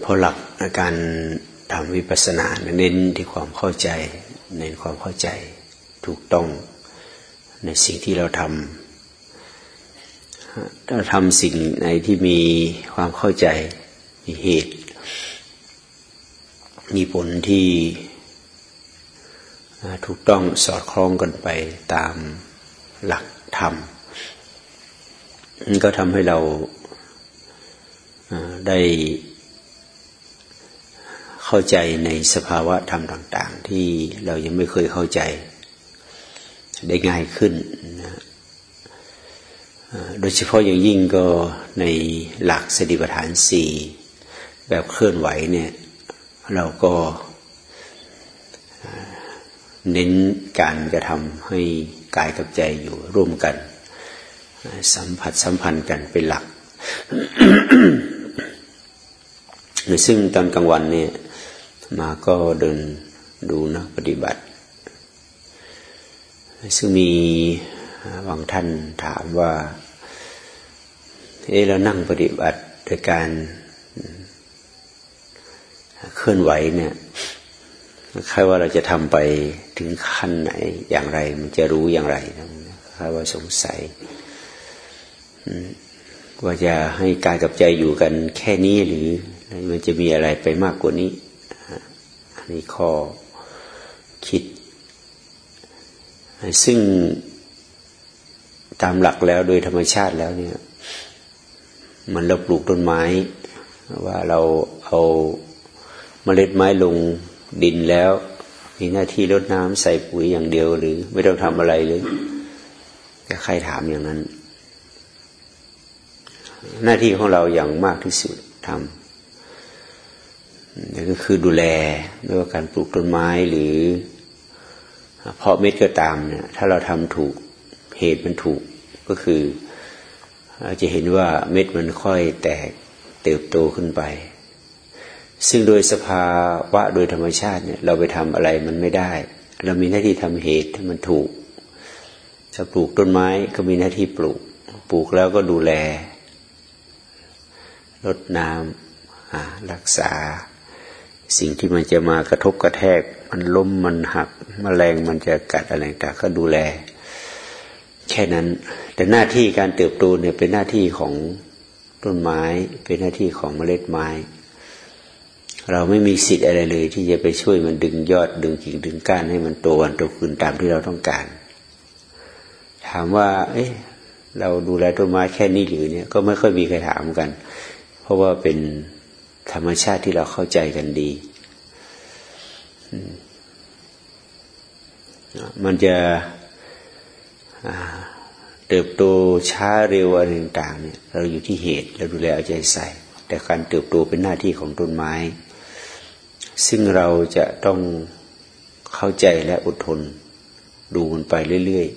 เพราะหลักการทำวิปัสสนาเน้นที่ความเข้าใจ เน้นความเข้าใจถูกต้องในสิ่งที่เราทำถ้าทำสิ่งในที่มีความเข้าใจมีเหตุ มีผลที่ถูกต้องสอดคล้องกันไปตามหลักธรรมก็ทำให้เราได้ เข้าใจในสภาวะธรรมต่าง ๆ ที่เรายังไม่เคยเข้าใจได้ง่ายขึ้นนะโดยเฉพาะอย่างยิ่งก็ในหลักสติปัฏฐานสี่แบบเคลื่อนไหวเนี่ยเราก็เน้นการกระทำให้กายกับใจอยู่ร่วมกัน สัมผัสสัมพันธ์กันเป็นหลัก ซึ่งตอนกลางวันเนี่ย มาก็เดินดูนะปฏิบัติ ซึ่งมีบางท่านถามว่า เออเรานั่งปฏิบัติโดยการเคลื่อนไหวเนี่ยคล้ายว่าเราจะทำไปถึงขั้นไหนอย่างไร มันจะรู้อย่างไรคล้ายว่าสงสัย ว่าจะให้กายกับใจอยู่กันแค่นี้หรือมันจะมีอะไรไปมากกว่านี้ นนี้ข้อคิด ซึ่งตามหลักแล้วโดยธรรมชาติแล้วเนี่ย มันเราปลูกต้นไม้ ว่าเราเอาเมล็ดไม้ลงดินแล้ว มีหน้าที่รดน้ำใส่ปุ๋ยอย่างเดียวหรือไม่ต้องทำอะไรเลยก็ใครถามอย่างนั้น หน้าที่ของเราอย่างมากที่สุดทำ นั่ก็คือดูแลไม่ว่าการปลูกต้นไม้หรือเพาะเม็ดก็ตามเนี่ย ถ้าเราทำถูกเหตุมันถูกก็คือจะเห็นว่าเม็ดมันค่อยแตกเติบโตขึ้นไป ซึ่งโดยสภาวะโดยธรรมชาติเนี่ย เราไปทำอะไรมันไม่ได้ เรามีหน้าที่ทำเหตุให้มันถูกจะปลูกต้นไม้ก็มีหน้าที่ปลูก ปลูกแล้วก็ดูแลรดน้ำรักษา สิ่งที่มันจะมากระทบกระแทก มันล้มมันหักมแมลงมันจะกัดอะไรต่างก็ดูแล แค่นั้น แต่หน้าที่การเติบโตเนี่ยเป็นหน้าที่ของต้นไม้ เป็นหน้าที่ของเมล็ดไม้ เราไม่มีสิทธิ์อะไรเลย ที่จะไปช่วยมันดึงยอดดึงกิ่งดึงก้านให้มันโตวันโตขึ้นตามที่เราต้องการ ถามว่า เอ๊ะเราดูแลต้นไม้แค่นี้หรือเนี่ยก็ไม่ค่อยมีใครถามกัน เพราะว่าเป็น ธรรมชาติที่เราเข้าใจกันดี มันจะเติบโตช้าเร็วอะไรต่างๆเนี่ยเราอยู่ที่เหตุเราดูแลเอาใจใส่ แต่การเติบโตเป็นหน้าที่ของต้นไม้ ซึ่งเราจะต้องเข้าใจและอดทน ดูมันไปเรื่อย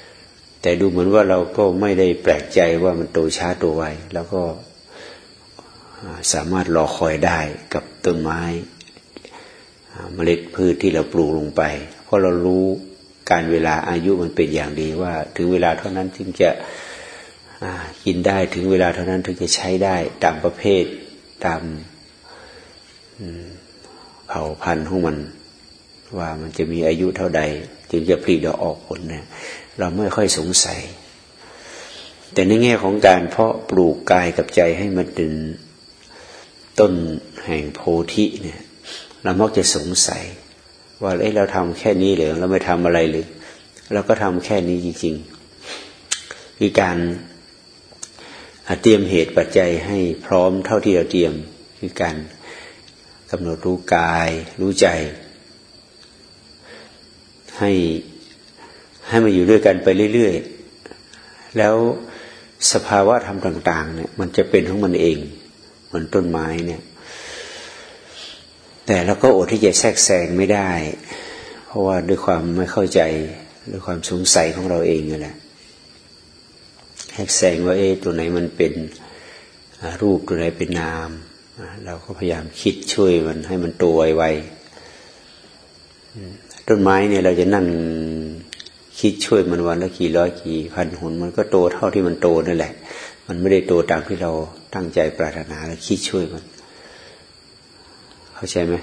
ๆ แต่ดูเหมือนว่าเราก็ไม่ได้แปลกใจว่ามันโตช้าโตไวแล้วก็ สามารถรอคอยได้กับต้นไม้เมล็ดพืชที่เราปลูกลงไป เพราะเรารู้การเวลาอายุมันเป็นอย่างดีว่า ถึงเวลาเท่านั้นถึงจะกินได้ถึงเวลาเท่านั้นถึงจะใช้ได้ตามประเภทตามเผ่าพันธุ์ของมัน ว่ามันจะมีอายุเท่าใด จึงจะผลิดอกออกผลเนี่ยเราไม่ค่อยสงสัย แต่ในแง่ของการเพาะปลูกกายกับใจให้มันเป็น ต้นแห่งโพธิเนี่ยเรามักจะสงสัย ว่าเอ้เราทำแค่นี้เหรือเราไม่ทำอะไรเลยเราก็ทำแค่นี้จริงๆคือการเตรียมเหตุปัจจัยให้พร้อมเท่าที่เราเตรียมคือการกำหนดรู้กายรู้ใจ ให้ให้มาอยู่ด้วยกันไปเรื่อย ๆ แล้วสภาวะธรรมต่าง ๆ เนี่ย มันจะเป็นของมันเอง เหมือนต้นไม้เนี่ย แต่เราก็อดที่จะแทรกแซงไม่ได้ เพราะว่าด้วยความไม่เข้าใจด้วยความสงสัยของเราเองนี่แหละแทรกแซงว่าเอ๊ะตัวไหนมันเป็นรูปตัวไหนเป็นนามเราก็พยายามคิดช่วยมันให้มันโตไวๆต้นไม้เนี่ยเราจะนั่งคิดช่วยมันวันละกี่ร้อยกี่พันหนมันก็โตเท่าที่มันโตนั่นแหละ มันไม่ได้โตตามที่เรา ตั้งใจปรารถนาแล้วคิดช่วยมัน เข้าใจไหม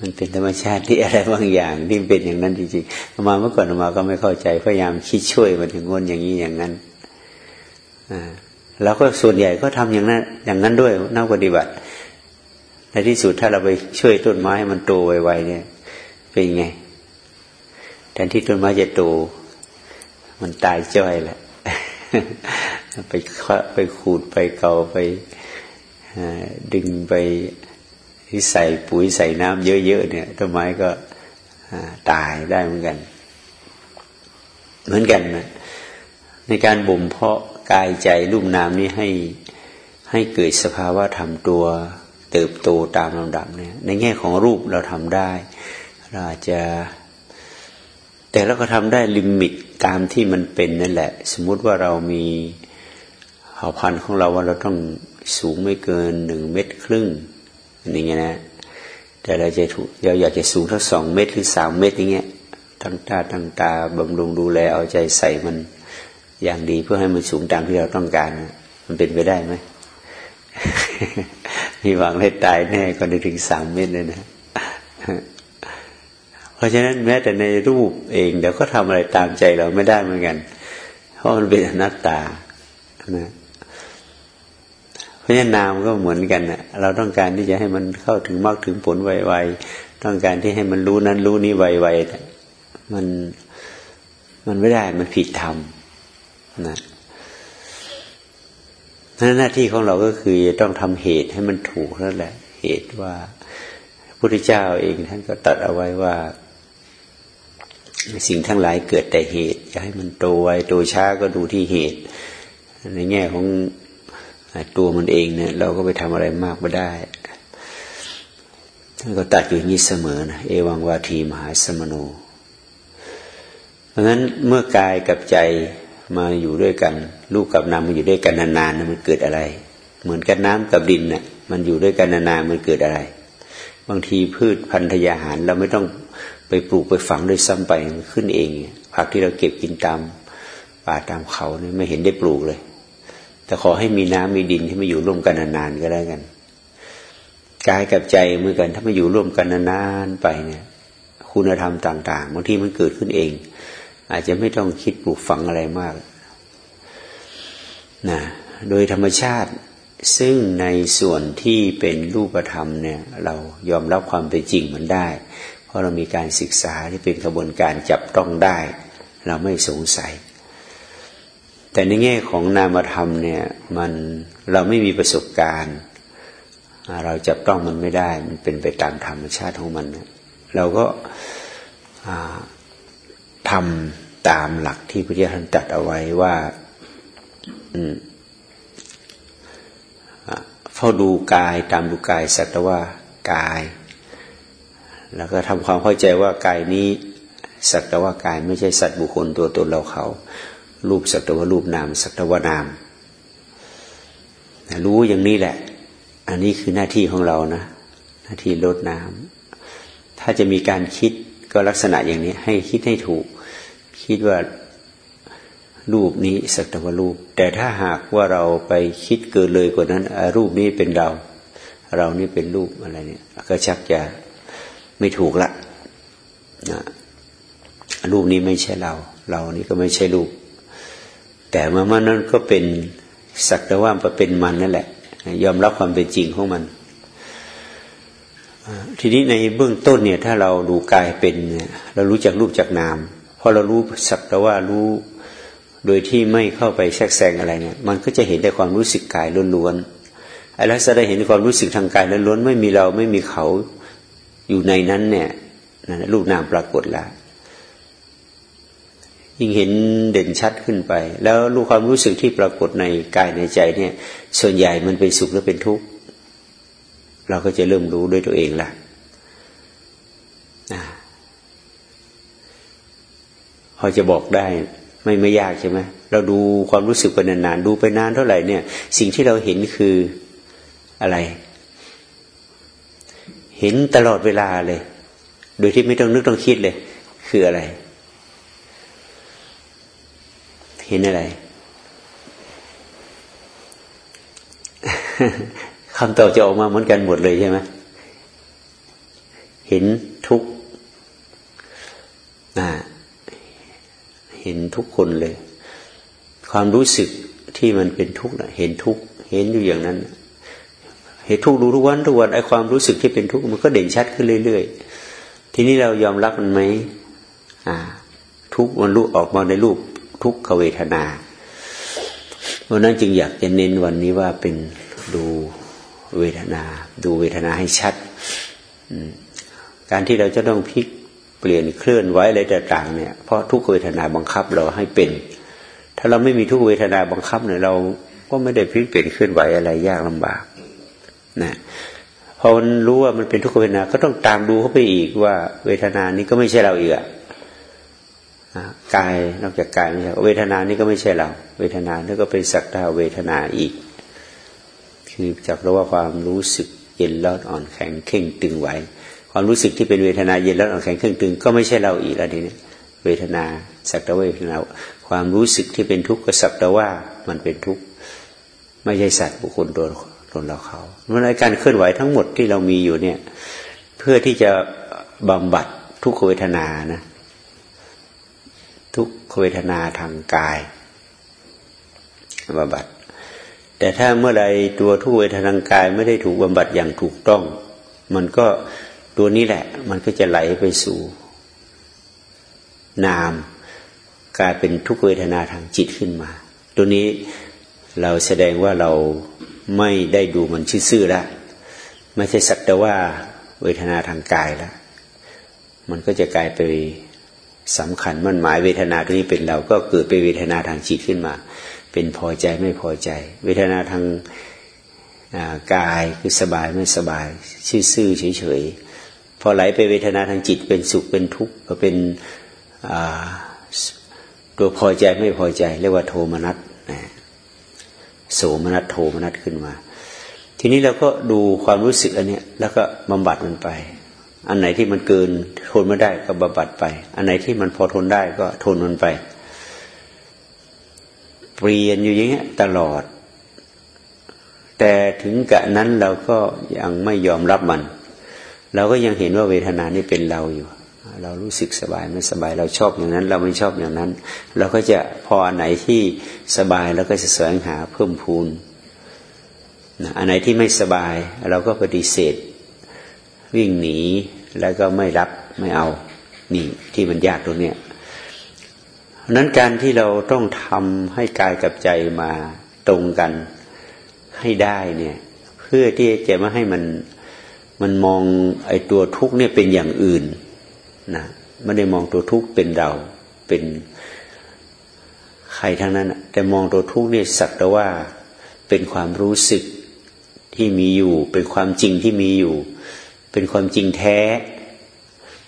มันเป็นธรรมชาติที่อะไรบางอย่างที่เป็นอย่างนั้นจริงๆมาเมื่อก่อนมาก็ไม่เข้าใจพยายามคิดช่วยมันถึงงนอย่างนี้อย่างนั้นอ่าแล้วก็ส่วนใหญ่ก็ทำอย่างนั้น อย่างนั้นด้วยนักปฏิบัติในที่สุดถ้าเราไปช่วยต้นไม้มันโตไวๆเนี่ย เป็นไงแทนที่ต้นไม้จะโตมันตายจ้อยแหละ ไปไปขูดไปเกาไปดึงไปใส่ปุ๋ยใส่น้ำเยอะๆเนี่ยต้นไม้ก็ตายได้เหมือนกัน เหมือนกันนะในการบ่มเพาะกายใจรูปนามนี้ให้ให้เกิดสภาวะธรรมตัวเติบโตตามลำดับเนี่ยในแง่ของรูปเราทำได้เราอาจจะ แต่เราก็ทำได้ลิมิตตามที่มันเป็นนั่นแหละ สมมุติว่าเรามีเผ่าพันธุ์ของเราว่าเราต้องสูงไม่เกินหนึ่งเมตรครึ่งอย่างเงี้ยนะ แต่เราจะถูกเราอยากจะสูงทั้งสองเมตรหรือสามเมตรอย่างเงี้ยทั้งตาทั้งตาบำรุงดูแลเอาใจใส่มันอย่างดีเพื่อให้มันสูงตามที่เราต้องการ มันเป็นไปได้ไหมมีหวังให้ตายแน่ก็ได้ถึงสามเมตรเลยนะ ราะฉะนั้นแม้แต่ในรูปเองเดี๋ยวก็ทำอะไรตามใจเราไม่ได้เหมือนกัน เพราะมันเป็นอนัตตานะเพราะฉะนั้นนามก็เหมือนกันนะเราต้องการที่จะให้มันเข้าถึงมรรคถึงผลไวๆต้องการที่ให้มันรู้นั้นรู้นี้ไวๆมันมันไม่ได้มันผิดธรรมนะนั้นหน้าที่ของเราก็คือต้องทำเหตุให้มันถูกนั่นแหละ เหตุว่าพระพุทธเจ้าเองท่านก็ตัดเอาไว้ว่า สิ่งทั้งหลายเกิดแต่เหตุจะให้มันโตไวโตช้าก็ดูที่เหตุ ในแง่ของตัวมันเองเนี่ย เราก็ไปทำอะไรมากไม่ได้ท่านก็ตัดอยู่นี้เสมอนะเอวังวาทีมหาสมโนเพราะฉะนั้นเมื่อกายกับใจมาอยู่ด้วยกันลูกกับนามมาอยู่ด้วยกันนานๆมันเกิดอะไร เหมือนกันน้ำกับดินน่ะ มันอยู่ด้วยกันนานๆมันเกิดอะไร บางทีพืชพันธยาหารเราไม่ต้อง ไปปลูกไปฝังด้วยซ้ำไปขึ้นเอง ผักที่เราเก็บกินตามป่าตามเขาเนี่ยไม่เห็นได้ปลูกเลย แต่ขอให้มีน้ำมีดินที่มาอยู่ร่วมกันนานๆก็แล้วกันกายกับใจเหมือนกัน ถ้ามาอยู่ร่วมกันนานๆไปเนี่ย คุณธรรมต่างๆบางที่มันเกิดขึ้นเอง อาจจะไม่ต้องคิดปลูกฝังอะไรมากนะโดยธรรมชาติซึ่งในส่วนที่เป็นรูปธรรมเนี่ย เรายอมรับความเป็นจริงมันได้ ราะเรามีการศึกษาที่เป็นกระบวนการจับต้องได้ เราไม่สงสัย แต่ในแง่ของนามธรรมเนี่ยมันเราไม่มีประสบการณ์ เราจับต้องมันไม่ได้ มันเป็นไปตามธรรมชาติของมันเราก็ทำตามหลักที่พระเจ้าท่านตรัสเอาไว้ว่าเฝ้าดูกายตามดูกายสัตว์ว่ากาย แล้วก็ทำความเข้าใจว่ากายนี้สัตว์ว่ากายไม่ใช่สัตว์บุคคลตัวตนเราเขา รูปสัตว์ว่ารูปนามสัตว์ว่านามรู้อย่างนี้แหละ อันนี้คือหน้าที่ของเรานะ หน้าที่ลดน้ำถ้าจะมีการคิดก็ลักษณะอย่างนี้ให้คิดให้ถูก คิดว่ารูปนี้สัตวรูป แต่ถ้าหากว่าเราไปคิดเกินเลยกว่านั้นรูปนี้เป็นเรา เรานี่เป็นรูปอะไรเนี่ย ก็ชักจะ ไม่ถูกละนะรูปนี้ไม่ใช่เรา เรานี่ก็ไม่ใช่รูป แต่เมื่อมันนั้นก็เป็นสักแต่ว่าเป็นมันนั่นแหละ ยอมรับความเป็นจริงของมัน ทีนี้ในเบื้องต้นเนี่ย ถ้าเราดูกายเป็นเรารู้จักรูปจากนามพอเรารู้สักแต่ว่ารู้โดยที่ไม่เข้าไปแทรกแซงอะไรเนี่ยมันก็จะเห็นแต่ความรู้สึกกายล้วนๆไอ้ลักษณะเห็นความรู้สึกทางกายล้วนๆไม่มีเราไม่มีเขา อยู่ในนั้นเนี่ยนะรูปนามปรากฏแล้วยิ่งเห็นเด่นชัดขึ้นไป แล้วรู้ความรู้สึกที่ปรากฏในกายในใจเนี่ย ส่วนใหญ่มันเป็นสุขหรือเป็นทุกข์เราก็จะเริ่มรู้ด้วยตัวเองละพอจะบอกได้ไม่ไม่ยากใช่ไหมเราดูความรู้สึกไปนานๆดูไปนานเท่าไหร่เนี่ย สิ่งที่เราเห็นคืออะไร เห็นตลอดเวลาเลย โดยที่ไม่ต้องนึกต้องคิดเลย คืออะไร เห็นอะไรคำตอบจะออกมาเหมือนกันหมดเลยใช่ไหมเห็นทุกนะเห็นทุกคนเลย ความรู้สึกที่มันเป็นทุกข์นะเห็นทุกข์เห็นอยู่อย่างนั้น เห็นทุกข์ดูทุกวันทุกวันไอ้ความรู้สึกที่เป็นทุกข์มันก็เด่นชัดขึ้นเรื่อยๆ ทีนี้เรายอมรับมันไหมอ่า ทุกมันรู้ออกมาในรูปทุกขเวทนาเพราะนั้นจึงอยากจะเน้นวันนี้ว่าเป็นดูเวทนา ดูเวทนาให้ชัด การที่เราจะต้องพลิกเปลี่ยนเคลื่อนไหวอะไรต่างๆเนี่ยเพราะทุกเวทนาบังคับเราให้เป็น ถ้าเราไม่มีทุกเวทนาบังคับเนี่ยเราก็ไม่ได้พลิกเปลี่ยนเคลื่อนไหวอะไรยากลำบาก นะพอมันรู้ว่ามันเป็นทุกขเวทนา ก็ต้องตามดูเข้าไปอีกว่า เวทนานี้ก็ไม่ใช่เราอีกอะกายนอกจากกายไม่ใช่เวทนานี้ก็ไม่ใช่เรา เวทนานี่ก็เป็นสักดาเวทนาอีก คือจากเราว่าความรู้สึกเย็นร้อนอ่อนแข็งเข่งตึงไหวความรู้สึกที่เป็นเวทนาเย็นร้อนอ่อนแข็งเข่งตึง ก็ไม่ใช่เราอีกแล้วทีนี้เวทนาสักต่เวทนาความรู้สึกที่เป็นทุกข์ก็สักต่ว่ามันเป็นทุกข์ไม่ใช่สัตว์บุคคลตัว ตนเราเขาเมื่อการเคลื่อนไหวทั้งหมดที่เรามีอยู่เนี่ย เพื่อที่จะบำบัดทุกขเวทนานะ ทุกขเวทนาทางกายบำบัด แต่ถ้าเมื่อไรตัวทุกเวทนาทางกายไม่ได้ถูกบำบัดอย่างถูกต้อง มันก็ตัวนี้แหละ มันก็จะไหลไปสู่ นาม กลายเป็นทุกเวทนาทางจิตขึ้นมา ตัวนี้เราแสดงว่าเรา ไม่ได้ดูมันชื่อๆแล้วไม่ใช่สักแต่ว่าเวทนาทางกายแล้วมันก็จะกลายไปสำคัญมันหมายเวทนาตัวนี้เป็นเราก็เกิดเป็นเวทนาทางจิตขึ้นมา เป็นพอใจไม่พอใจ เวทนาทางกายคือสบายไม่สบาย ซื่อๆเฉยๆพอไหลไปเวทนาทางจิตเป็นสุขเป็นทุกข์ก็เป็นตัวพอใจไม่พอใจ เรียกว่าโทมนัสนะ โสมนัสโทมนัสขึ้นมา ทีนี้เราก็ดูความรู้สึกอันนี้แล้วก็บำบัดมันไป อันไหนที่มันเกินทนไม่ได้ก็บำบัดไป อันไหนที่มันพอทนได้ก็ทนมันไป เปลี่ยนอยู่อย่างเงี้ยตลอด แต่ถึงกะนั้นเราก็ยังไม่ยอมรับมัน เราก็ยังเห็นว่าเวทนานี่เป็นเราอยู่ เรารู้สึกสบายไม่สบายเราชอบอย่างนั้น เราไม่ชอบอย่างนั้น เราก็จะพออันไหนที่สบายเราก็จะแสวงหาเพิ่มพูนอันไหนที่ไม่สบาย เราก็ปฏิเสธ วิ่งหนีแล้วก็ไม่รับไม่เอานี่ที่มันยากตรงเนี้ยนั้นการที่เราต้องทำให้กายกับใจมาตรงกันให้ได้เนี่ยเพื่อที่จะไม่ให้มันมันมองไอ้ตัวทุกข์เนี่ยเป็นอย่างอื่น นะไม่ได้มองตัวทุกข์เป็นเราเป็นใครทั้งนั้น แต่มองตัวทุกข์นี่สักแต่ว่าเป็นความรู้สึกที่มีอยู่ เป็นความจริงที่มีอยู่ เป็นความจริงแท้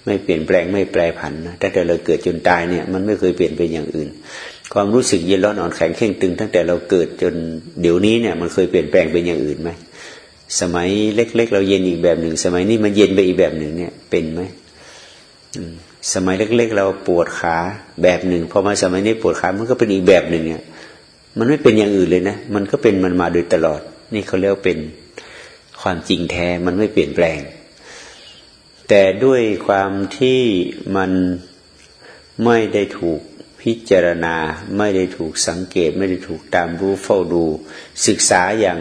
ไม่เปลี่ยนแปลงไม่แปรผันนะตั้งแต่เราเกิดจนตายเนี่ย มันไม่เคยเปลี่ยนเป็นอย่างอื่น ความรู้สึกเย็นร้อนอ่อนแข็งเข่งตึง ตั้งแต่เราเกิดจนเดี๋ยวนี้เนี่ย มันเคยเปลี่ยนแปลงเป็นอย่างอื่นไหมสมัยเล็ก ๆ เราเย็นอีกแบบหนึ่ง สมัยนี้มันเย็นไปอีกแบบหนึ่งเนี่ยเป็นไหม สมัยเล็ก ๆ เราปวดขาแบบหนึ่งพอมาสมัยนี้ปวดขามันก็เป็นอีกแบบหนึ่งเนี่ยมันไม่เป็นอย่างอื่นเลยนะ มันก็เป็นมันมาโดยตลอด นี่เขาเรียกเป็นความจริงแท้มันไม่เปลี่ยนแปลง แต่ด้วยความที่มันไม่ได้ถูกพิจารณา ไม่ได้ถูกสังเกต ไม่ได้ถูกตามรู้เฝ้าดู ศึกษาอย่าง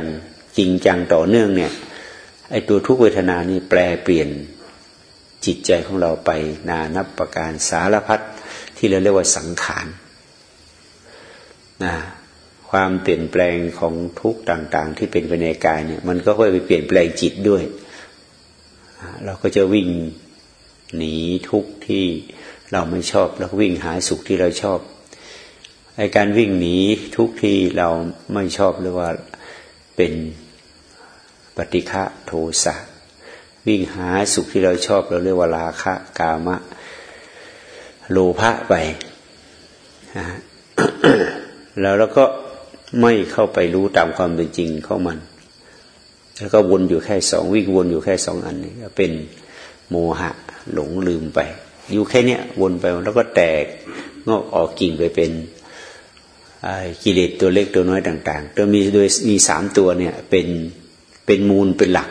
จริงจังต่อเนื่องเนี่ยไอตัวทุกเวทนานี่แปลเปลี่ยน จิตใจของเราไปนานับประการสารพัดที่เราเรียกว่าสังขารนะความเปลี่ยนแปลงของทุกต่างๆ ที่เป็นไปในกายเนี่ย มันก็ค่อยไปเปลี่ยนแปลงจิตด้วย เราก็จะวิ่งหนีทุกที่เราไม่ชอบ แล้ววิ่งหาสุขที่เราชอบไอการวิ่งหนีทุกที่เราไม่ชอบหรือว่าเป็นปฏิฆะโทสะ วิ่งหาสุขที่เราชอบเราเรียกว่าราคะกามะโลภะไปแล้วเราก็ไม่เข้าไปรู้ตามความเป็นจริงของมัน แล้วก็วนอยู่แค่สองวิ่งวนอยู่แค่สองอันนี้เป็นโมหะหลงลืมไป อยู่แค่เนี้ยวนไปแล้วก็แตกงอกออกกิ่งไปเป็นกิเลสตัวเล็กตัวน้อยต่าง ๆ ตัวมีโดยมีสามตัวเนี่ยเป็นเป็นมูลเป็นหลัก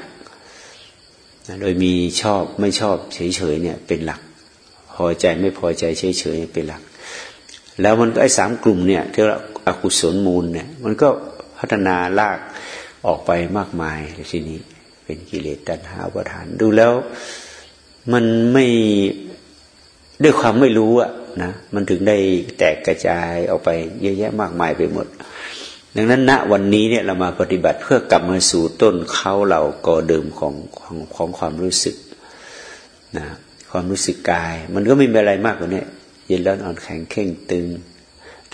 นะโดยมีชอบไม่ชอบเฉยๆเนี่ยเป็นหลัก พอใจไม่พอใจเฉยๆเป็นหลัก แล้วมันก็ไอ้สามกลุ่มเนี่ยที่เราอกุศลมูลเนี่ยมันก็พัฒนาลากออกไปมากมายที่นี้ เป็นกิเลสตัณหาประทาน ดูแล้วมันไม่ด้วยความไม่รู้อะนะมันถึงได้แตกกระจายออกไปเยอะแยะมากมายไปหมด ดังนั้นณวันนี้เนี่ยเรามาปฏิบัติเพื่อกลับมาสู่ต้นเขาเหล่ากอเดิมของของของความรู้สึกนะความรู้สึกกาย มันก็ไม่มีอะไรมากกว่านี้เย็นร้อนอ่อนแข็งเข่งตึง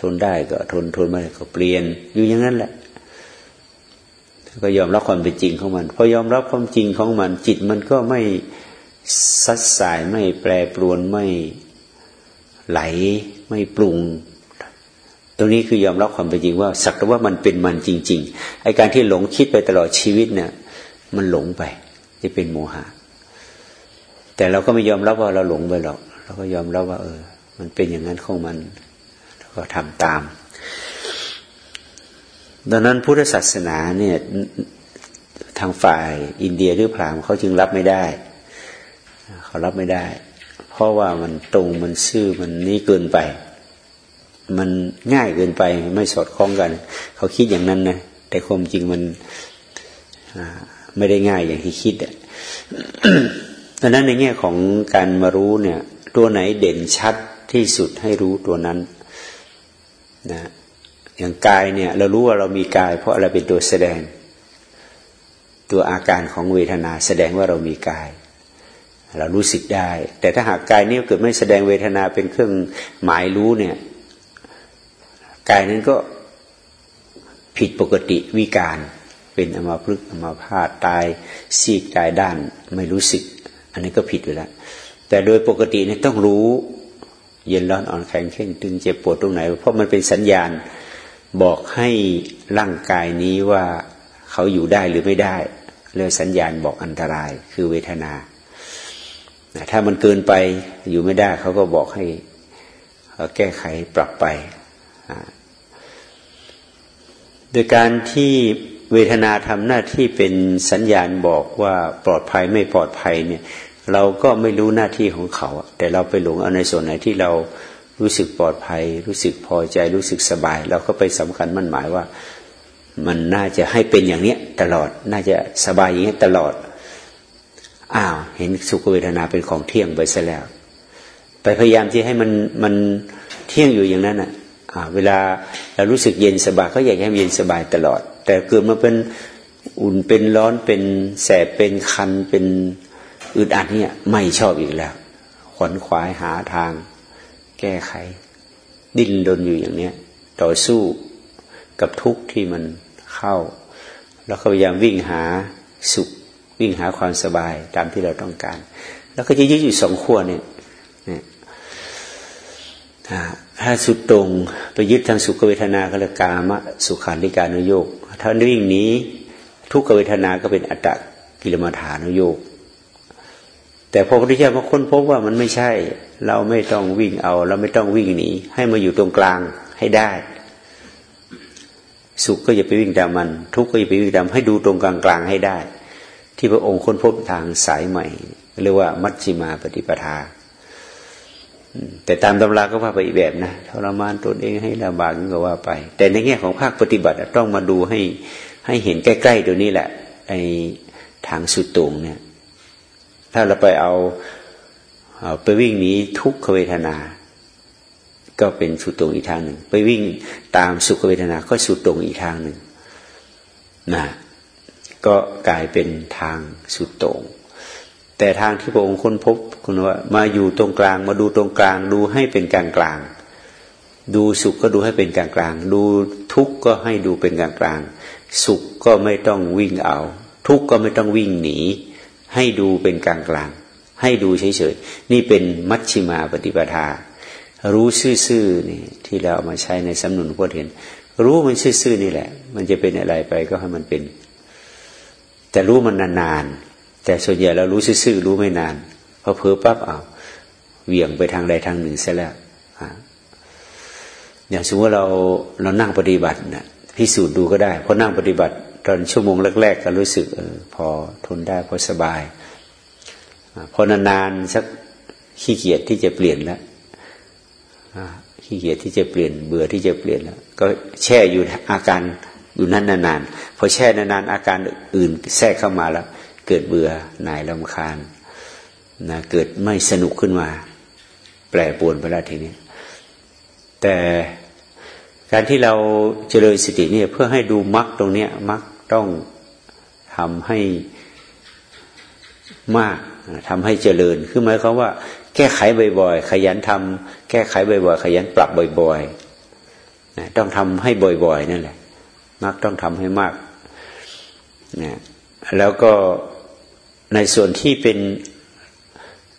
ทนได้ก็ทนทนไม่ได้ก็เปลี่ยน อยู่อย่างนั้นแหละ ก็ยอมรับความเป็นจริงของมันพอยอมรับความจริงของมัน จิตมันก็ไม่ซัดสายไม่แปรปรวนไม่ไหลไม่ปรุง ตรงนี้คือยอมรับความเป็นจริงว่าสักแต่ว่ามันเป็นมันจริงๆไอการที่หลงคิดไปตลอดชีวิตเนี่ยมันหลงไปจะเป็นโมหะ แต่เราก็ไม่ยอมรับว่าเราหลงไปหรอกเราก็ยอมรับว่า เออ มันเป็นอย่างนั้นของมันแล้วก็ทำตาม ดังนั้นพุทธศาสนาเนี่ยทางฝ่ายอินเดียหรือพราหมณ์เขาจึงรับไม่ได้เขารับไม่ได้ เพราะว่ามันตรงมันซื่อมันนี้เกินไป มันง่ายเกินไปไม่สอดคล้องกัน เขาคิดอย่างนั้นนะแต่ความจริงมันไม่ได้ง่ายอย่างที่คิดอะดังนั้นในแง่ของการมารู้เนี่ย ตัวไหนเด่นชัดที่สุดให้รู้ตัวนั้นนะอย่างกายเนี่ย เรารู้ว่าเรามีกาย เพราะอะไรเป็นตัวแสดง ตัวอาการของเวทนาแสดงว่าเรามีกาย เรารู้สึกได้ แต่ถ้าหากกายนี้เกิดไม่แสดงเวทนาเป็นเครื่องหมายรู้เนี่ย กายนั้นก็ผิดปกติวิการ เป็นอมาพลึกอมาพาตตายซีกตายด้านไม่รู้สึก อันนี้ก็ผิดอยู่แล้ว แต่โดยปกติเนี่ยต้องรู้ เย็นร้อนอ่อนแข็งเข่งตึงเจ็บปวดตรงไหน เพราะมันเป็นสัญญาณบอกให้ร่างกายนี้ว่าเขาอยู่ได้หรือไม่ได้เรียกสัญญาณบอกอันตรายคือเวทนาถ้ามันเกินไปอยู่ไม่ได้เขาก็บอกให้แก้ไขปรับไป โดยการที่เวทนาทำหน้าที่เป็นสัญญาณบอกว่าปลอดภัยไม่ปลอดภัยเนี่ย เราก็ไม่รู้หน้าที่ของเขา แต่เราไปหลงเอาในส่วนไหนที่เรารู้สึกปลอดภัย รู้สึกพอใจรู้สึกสบาย เราก็ไปสำคัญมั่นหมายว่า มันน่าจะให้เป็นอย่างเนี้ยตลอดน่าจะสบายอย่างนี้ตลอดอ้าวเห็นสุขเวทนาเป็นของเที่ยงไปซะแล้ว ไปพยายามที่ให้มันมันเที่ยงอยู่อย่างนั้นอะ เวลาเรารู้สึกเย็นสบายก็อยากให้เย็นสบายตลอด แต่เกิดมาเป็นอุ่นเป็นร้อนเป็นแสบเป็นคันเป็นอึดอัดเนี่ยไม่ชอบอีกแล้วขวนขวายหาทาง แก้ไข ดิ้นรนอยู่อย่างเนี้ยต่อสู้กับทุกข์ที่มันเข้า แล้วก็พยายามวิ่งหาสุข วิ่งหาความสบายตามที่เราต้องการ แล้วก็จะยึดอยู่สองขั้วเนี่ย ถ้าสุดตรงไปยึดทางสุขเวทนาก็เลยกามะสุขานิการนุโยกถ้าวิ่งนี้ทุกขเวทนาก็เป็นอัตตกิลมัฐานุโยกแต่พอพระพุทธเจ้ามาค้นพบว่ามันไม่ใช่ เราไม่ต้องวิ่งเอา เราไม่ต้องวิ่งหนี ให้มาอยู่ตรงกลางให้ได้ สุขก็อย่าไปวิ่งตามมัน ทุกข์ก็อย่าไปวิ่งตามให้ดูตรงกลางกลางให้ได้ ที่พระองค์ค้นพบทางสายใหม่ เรียกว่ามัชฌิมาปฏิปทา แต่ตามตำราก็ว่าไปอีกแบบนะทรมานตนเองให้ลำบากก็ว่าไป แต่ในแง่ของภาคปฏิบัติต้องมาดูให้ให้เห็นใกล้ๆตัวนี้แหละไอทางสุดตรงเนี่ย ถ้าเราไปเอาเอาไปวิ่งหนีทุกขเวทนา ก็เป็นสุดตรงอีกทางหนึ่ง ไปวิ่งตามสุขเวทนาก็สุดตรงอีกทางหนึ่งนะก็กลายเป็นทางสุดต่ง แต่ทางที่พระองค์ค้นพบคุณว่ามาอยู่ตรงกลาง มาดูตรงกลาง ดูให้เป็นกลางกลาง ดูสุขก็ดูให้เป็นกลางกลาง ดูทุกข์ก็ให้ดูเป็นกลางกลาง สุขก็ไม่ต้องวิ่งเอา ทุกข์ก็ไม่ต้องวิ่งหนี ให้ดูเป็นกลางกลาง ให้ดูเฉยๆ นี่เป็นมัชชิมาปฏิปทา รู้ซื่อๆนี่ที่เราเอามาใช้ในสำนุนพจน์เห็น รู้มันซื่อๆนี่แหละ มันจะเป็นอะไรไปก็ให้มันเป็น แต่รู้มันนานๆ แต่ส่วนใหญ่เรารู้ซื่อๆรู้ไม่นานพอเพ้อปั๊บเอาเหวี่ยงไปทางใดทางหนึ่งเสียแล้วอย่างสมมติว่าเราเรานั่งปฏิบัตินะพิสูจน์ดูก็ได้เพราะนั่งปฏิบัติ ตอนชั่วโมงแรก ๆ ก็รู้สึกออพอทนได้พอสบายพอนานๆสักขี้เกียจที่จะเปลี่ยนแล้วขี้เกียจที่จะเปลี่ยนเบื่อที่จะเปลี่ยนแล้วก็แช่อยู่อาการอยู่นั้นนานๆพอแช่นานๆอาการอื่นแทรกเข้ามาแล้ว เกิดเบื่อหน่ายลำคาญนะเกิดไม่สนุกขึ้นมา แปรปวนไปแล้วทีนี้ แต่การที่เราเจริญสติเนี่ยเพื่อให้ดูมรรคตรงเนี้ยมรรคต้องทำให้มากทำให้เจริญคือหมายความว่า แก้ไขบ่อยๆ ขยันทำแก้ไขบ่อยๆ ขยันปรับบ่อยๆต้องทำให้บ่อยๆนั่นแหละมรรคต้องทำให้มากนะแล้วก็ ในส่วนที่เป็น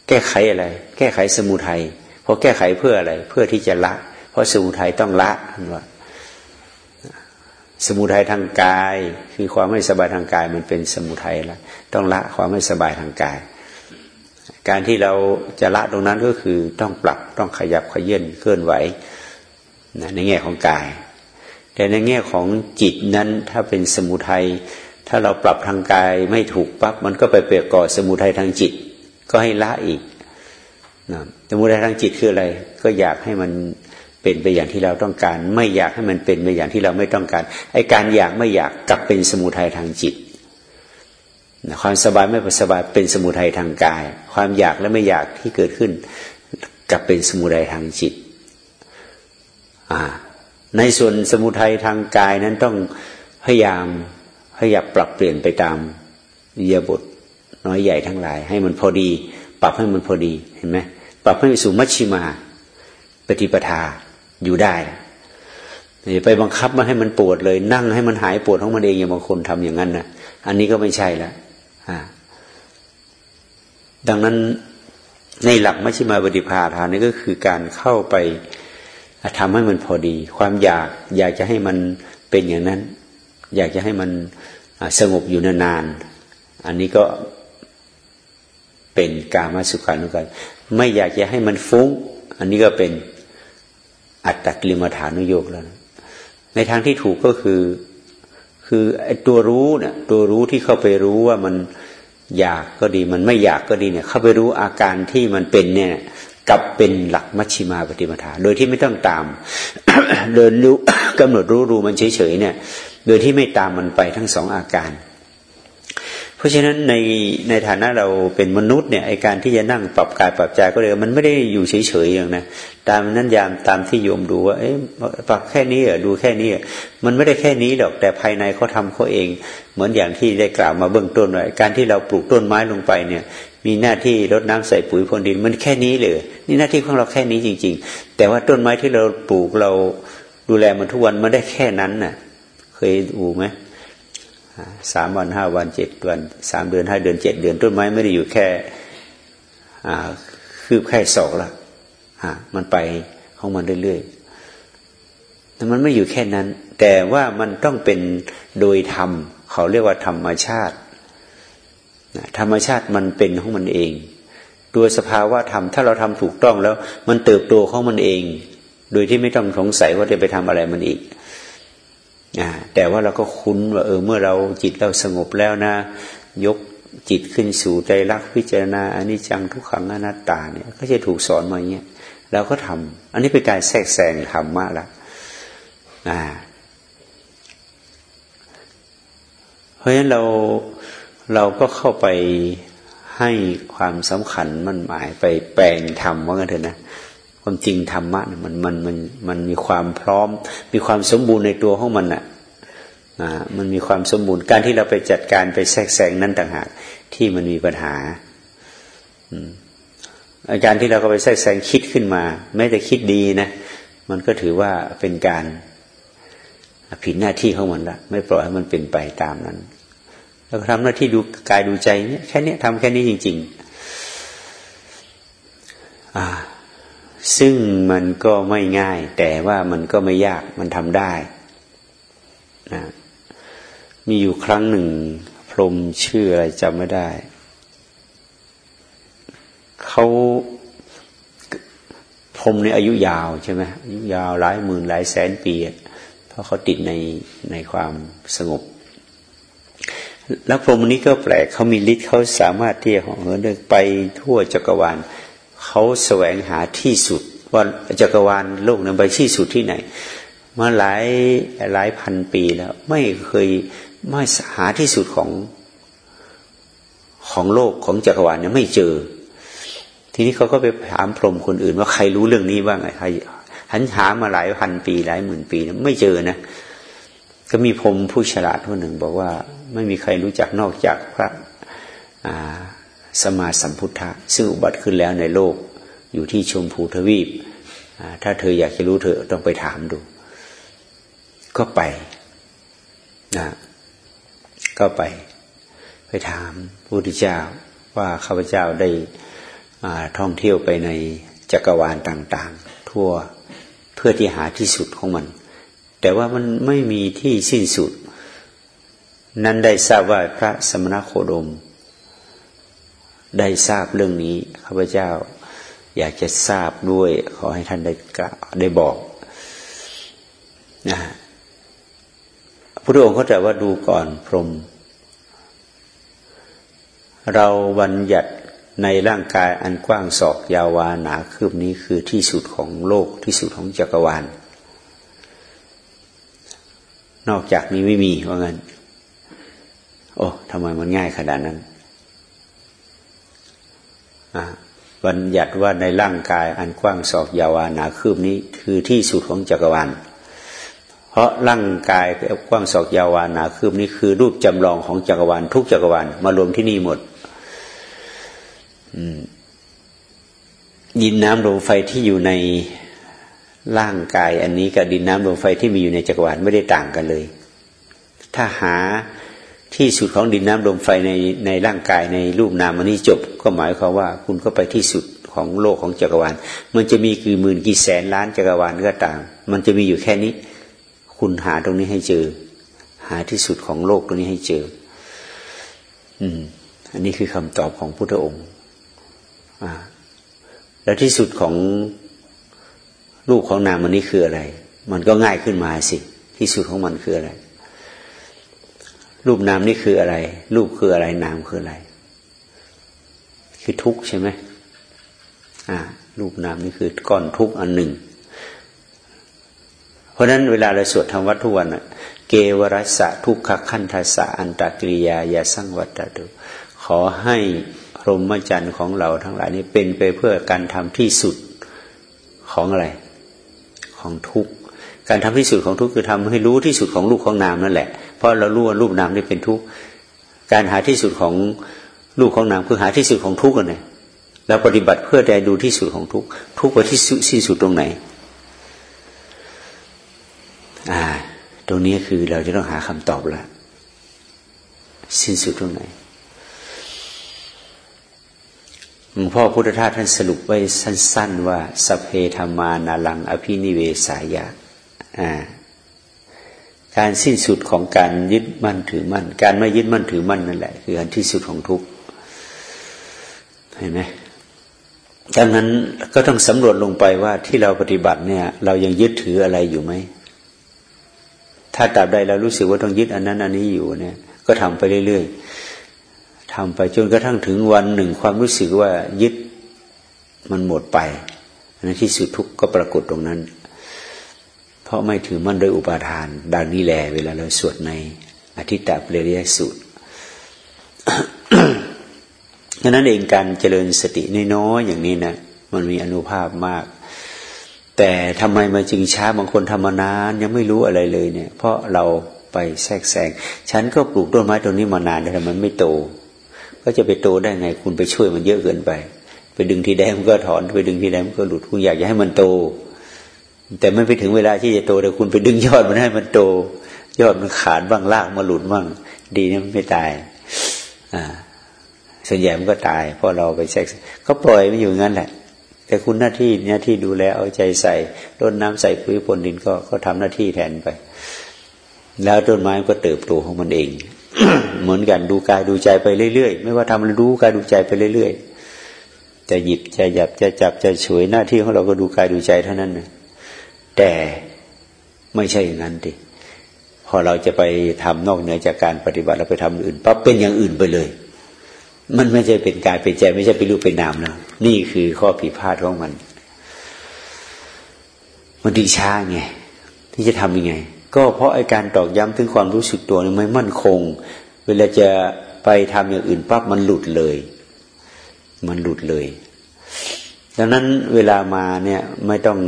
แก้ไขอะไร แก้ไขสมุทัยเพราะแก้ไขเพื่ออะไร เพื่อที่จะละ เพราะสมุทัยต้องละว่าสมุทัยทางกาย คือความไม่สบายทางกายมันเป็นสมุทัยแล้วต้องละความไม่สบายทางกาย การที่เราจะละตรงนั้นก็คือต้องปรับต้องขยับขยื่นเคลื่อนไหวในแง่ของกาย แต่ในแง่ของจิตนั้นถ้าเป็นสมุทัย ถ้าเราปรับทางกายไม่ถูกปั๊บมันก็ไปเปรียกก่อสมุทัยทางจิต ก็ให้ละอีกนะสมุทัยทางจิตคืออะไร ก็อยากให้มันเป็นไปอย่างที่เราต้องการ ไม่อยากให้มันเป็นไปอย่างที่เราไม่ต้องการไอการอยากไม่อยากกลับเป็นสมุทัยทางจิตความสบายไม่สบายเป็นสมุทัยทางกาย ความอยากและไม่อยากที่เกิดขึ้นกลับเป็นสมุทัยทางจิตในส่วนสมุทัยทางกายนั้นต้องพยายาม พยายามปรับเปลี่ยนไปตามวิยาบทน้อยใหญ่ทั้งหลาย ให้มันพอดี ปรับให้มันพอดีเห็นไหมปรับให้สู่มัชชิมา ปฏิปทาอยู่ได้ไปบังคับมาให้มันปวดเลย นั่งให้มันหายปวดของมันเองอย่างบางคนทำอย่างนั้นนะอันนี้ก็ไม่ใช่แล้วดังนั้นในหลักมัชฌิมาปฏิภาทานนี่ก็คือการเข้าไปทำให้มันพอดี ความอยากอยากจะให้มันเป็นอย่างนั้น อยากจะให้มันสงบอยู่นานๆอันนี้ก็เป็นกามาสุขานุกัน ไม่อยากจะให้มันฟุ้ง อันนี้ก็เป็นอัตตกิมฐานุโยกแล้วนะในทางที่ถูกก็คือ คือไอ้ตัวรู้เนี่ยตัวรู้ที่เข้าไปรู้ว่ามันอยากก็ดี มันไม่อยากก็ดีเนี่ย เข้าไปรู้อาการที่มันเป็นเนี่ยกับเป็นหลักมัชชิมาปฏิปทาโดยที่ไม่ต้องตาม เดินรู้กำหนดรู้รู้มันเฉยๆเนี่ย โดยที่ไม่ตามมันไปทั้งสองอาการ เพราะฉะนั้นในในฐานะเราเป็นมนุษย์เนี่ยไอการที่จะนั่งปรับกายปรับใจก็เลยมันไม่ได้อยู่เฉยๆอย่างนะตามนั้นยามตามที่โยมดูว่าเอ๊ะปรับแค่นี้เหรอดูแค่นี้มันไม่ได้แค่นี้หรอกแต่ภายในเขาทาเขาเอง เหมือนอย่างที่ได้กล่าวมาเบื้องต้นว่าการที่เราปลูกต้นไม้ลงไปเนี่ยมีหน้าที่รดน้ำใส่ปุ๋ยพรวนดินมันแค่นี้เลยนี่หน้าที่ของเราแค่นี้จริง ๆ แต่ว่าต้นไม้ที่เราปลูกเราดูแลมันทุกวันมันได้แค่นั้นน่ะ เคยดูไหมสามวันห้าวันเจ็ดวันสามเดือนห้าเดือนเจ็ดเดือนต้นไม้ไม่ได้อยู่แค่คืบแค่ศอกละมันไปของมันเรื่อยๆแต่มันไม่อยู่แค่นั้น แต่ว่ามันต้องเป็นโดยธรรม เขาเรียกว่าธรรมชาติ ธรรมชาติมันเป็นของมันเองโดยสภาวะธรรมถ้าเราทำถูกต้องแล้ว มันเติบโตของมันเอง โดยที่ไม่ต้องสงสัยว่าจะไปทำอะไรมันอีก แต่ว่าเราก็คุ้นว่าเออเมื่อเราจิตเราสงบแล้วนะ ยกจิตขึ้นสู่ใจรักพิจารณาอนนี้จังทุกขังอนัตตาเนี่ยก็จะถูกสอนมาอย่างเงี้ยเราก็ทำอันนี้เป็นการแทรกแซงธรรมะละอ่าเพราะฉะนั้นเราเราก็เข้าไปให้ความสำคัญมันหมายไปแปลงธรรมว่ากันเถอะนะ ความจริงธรรมะมันมันมันมันมีความพร้อม มีความสมบูรณ์ในตัวของมันอะมันมีความสมบูรณ์การที่เราไปจัดการไปแทรกแซงนั่นต่างหากที่มันมีปัญหาอาการที่เราก็ไปแทรกแซงคิดขึ้นมา แม้แต่คิดดีนะมันก็ถือว่าเป็นการผิดหน้าที่ของมันละไม่ปล่อยให้มันเป็นไปตามนั้นเราทำหน้าที่ดูกายดูใจเนี่ยแค่นี้ทำแค่นี้จริง ๆ อ่า ซึ่งมันก็ไม่ง่าย แต่ว่ามันก็ไม่ยากมันทำได้นะมีอยู่ครั้งหนึ่ง พรมชื่ออะไรจำไม่ได้ เขาพรมในอายุยาวใช่ไหมอายุยาวหลายหมื่นหลายแสนปี เพราะเขาติดในในความสงบ แล้วพรหมนี้ก็แปลกเขามีฤทธิ์เขาสามารถที่จะเหาะเหินไปทั่วจักรวาล เขาแสวงหาที่สุด ว่าจักรวาลโลกนั้นไปที่สุดที่ไหนมาหลายหลายพันปีแล้ว ไม่เคยไม่หาที่สุดของของโลกของจักรวาลเนี่ยไม่เจอ ทีนี้เขาก็ไปถามพรหมคนอื่น ว่าใครรู้เรื่องนี้บ้างไงใครหันหามาหลายพันปีหลายหมื่นปีไม่เจอนะ ก็มีพรหมผู้ฉลาดคนหนึ่ง บอกว่า ไม่มีใครรู้จักนอกจากพระอ่า สมาสัมพุทธะซึ่งอุบัติขึ้นแล้วในโลกอยู่ที่ชมพูทวีป ถ้าเธออยากจะรู้เธอต้องไปถามดู ก็ไปนะก็ไป ไปถามพระพุทธเจ้าว่าข้าพเจ้าได้ท่องเที่ยวไปในจักรวาลต่าง ๆ ทั่วเพื่อที่หาที่สุดของมัน แต่ว่ามันไม่มีที่สิ้นสุด นั้นได้ทราบว่าพระสมณโคดม ได้ทราบเรื่องนี้ข้าพเจ้า อยากจะทราบด้วย ขอให้ท่านได้กล่าวได้บอกนะพระองค์ก็แต่ว่าดูก่อนพรหมเราบัญญัติในร่างกายอันกว้างศอกยาววาหนาคืบนี้คือที่สุดของโลกที่สุดของจักรวาล นอกจากนี้ไม่มีว่างั้น โอ้ทำไมมันง่ายขนาดนั้น บัญญัติว่าในร่างกายอันกว้างศอกยาวานาคืบนี้คือที่สุดของจักรวาล เพราะร่างกายกว้างศอกยาวานาคืบนี้คือรูปจำลองของจักรวาลทุกจักรวาลมารวมที่นี่หมดดินน้ำลมไฟที่อยู่ในร่างกาย อันนี้กับดินน้ำลมไฟที่มีอยู่ในจักรวาลไม่ได้ต่างกันเลย ถ้าหา ที่สุดของดินน้ำลมไฟในในร่างกายในรูปนามอันนี้จบ ก็หมายความว่าคุณก็ไปที่สุดของโลกของจักรวาล มันจะมีกี่หมื่นกี่แสนล้านจักรวาลก็ต่างมันจะมีอยู่แค่นี้ คุณหาตรงนี้ให้เจอ หาที่สุดของโลกตรงนี้ให้เจอ อืม อันนี้คือคำตอบของพุทธองค์อ่าแล้วที่สุดของลูกของนามมันนี้คืออะไร มันก็ง่ายขึ้นมาสิ ที่สุดของมันคืออะไร รูปนามนี่คืออะไร รูปคืออะไร นามคืออะไร คือทุกข์ใช่ไหมอ่า รูปนามนี่คือก้อนทุกข์อันหนึ่ง เพราะฉะนั้นเวลาเราสวดธรรมวัดทุวันเกวรัสะทุกขคันทัสะอันตกิริยายาสังวัตตุขอให้พรหมจรรย์ของเราทั้งหลายนี้เป็นไปเพื่อการทำที่สุดของอะไร ของทุกการทำที่สุดของทุกคือทำให้รู้ที่สุดของรูปของนามนั่นแหละ เพราะเรารู้ว่ารูปนามนี่เป็นทุกการหาที่สุดของรูปของนามคือหาที่สุดของทุกกันเลยเราปฏิบัติเพื่อใดดูที่สุดของทุกทุกไปที่สิ้นสุดตรงไหน อ่า ตรงนี้คือเราจะต้องหาคำตอบแล้วสิ้นสุดตรงไหนหลวงพ่อพุทธทาสท่านสรุปไว้สั้น ๆ ว่าสเพธรรมานาลัง อภินิเวสายะ อ่า การสิ้นสุดของการยึดมั่นถือมั่น การไม่ยึดมั่นถือมั่นนั่นแหละ คือการที่สุดของทุกข์เห็นไหมดังนั้นก็ต้องสำรวจลงไปว่าที่เราปฏิบัติเนี่ย เรายังยึดถืออะไรอยู่ไหมถ้าตราบใดเรารู้สึกว่าต้องยึดอันนั้นอันนี้อยู่เนี่ย ก็ทำไปเรื่อยๆทำไปจนกระทั่งถึงวันหนึ่งความรู้สึกว่ายึดมันหมดไปในที่สุดทุกข์ก็ปรากฏตรงนั้น ราะไม่ถือมั่นโดยอุปาทาน ดังนี้แหละเวลาเราสวดในอธิตตเรียสูตรดังนั้นเองการเจริญสติน้อยๆอย่างนี้นะมันมีอนุภาพมาก แต่ทำไมมาจึงช้าบางคนทำมานานยังไม่รู้อะไรเลยเนี่ย เพราะเราไปแทรกแซงฉันก็ปลูกต้นไม้ต้นนี้มานานแต่มันไม่โต ก็จะไปโตได้ไงคุณไปช่วยมันเยอะเกินไป ไปดึงทีแดงมันก็ถอนไปดึงทีแดงมันก็หลุดคุณอยากจะให้มันโต แต่ไม่ไปถึงเวลาที่จะโตแต่คุณไปดึงยอดมันให้มันโต ยอดมันขาดบ้างลากมาหลุดบ้าง ดีนะมันไม่ตาย อ่า ส่วนใหญ่มันก็ตายเพราะเราไปแทรกก็ปล่อยมันอยู่งั้นแหละ แต่คุณหน้าที่หน้าที่ดูแลเอาใจใส่รดน้ำใส่ปุ๋ยพรวนดินก็ก็ทำหน้าที่แทนไป แล้วต้นไม้ก็เติบโตของมันเอง เหมือนกันดูกายดูใจไปเรื่อยๆ ไม่ว่าทำอะไรรู้กายดูใจไปเรื่อยๆจะหยิบจะหยับจะจับจะฉวยหน้าที่ของเราก็ดูกายดูใจเท่านั้นนะ แต่ไม่ใช่อย่างนั้นดิพอเราจะไปทำนอกเหนือจากการปฏิบัติเราไปทำอื่นปั๊บเป็นอย่างอื่นไปเลย มันไม่ใช่เป็นกายเป็นใจ ไม่ใช่เป็นรูปเป็นนามแล้วนี่คือข้อผิดพลาดของมัน มันดีช้าไงที่จะทำยังไง ก็เพราะไอการตอกย้ำถึงความรู้สึกตัวนี่ไม่มั่นคง เวลาจะไปทำอย่างอื่นปั๊บมันหลุดเลย มันหลุดเลย ดังนั้นเวลามาเนี่ยไม่ต้อง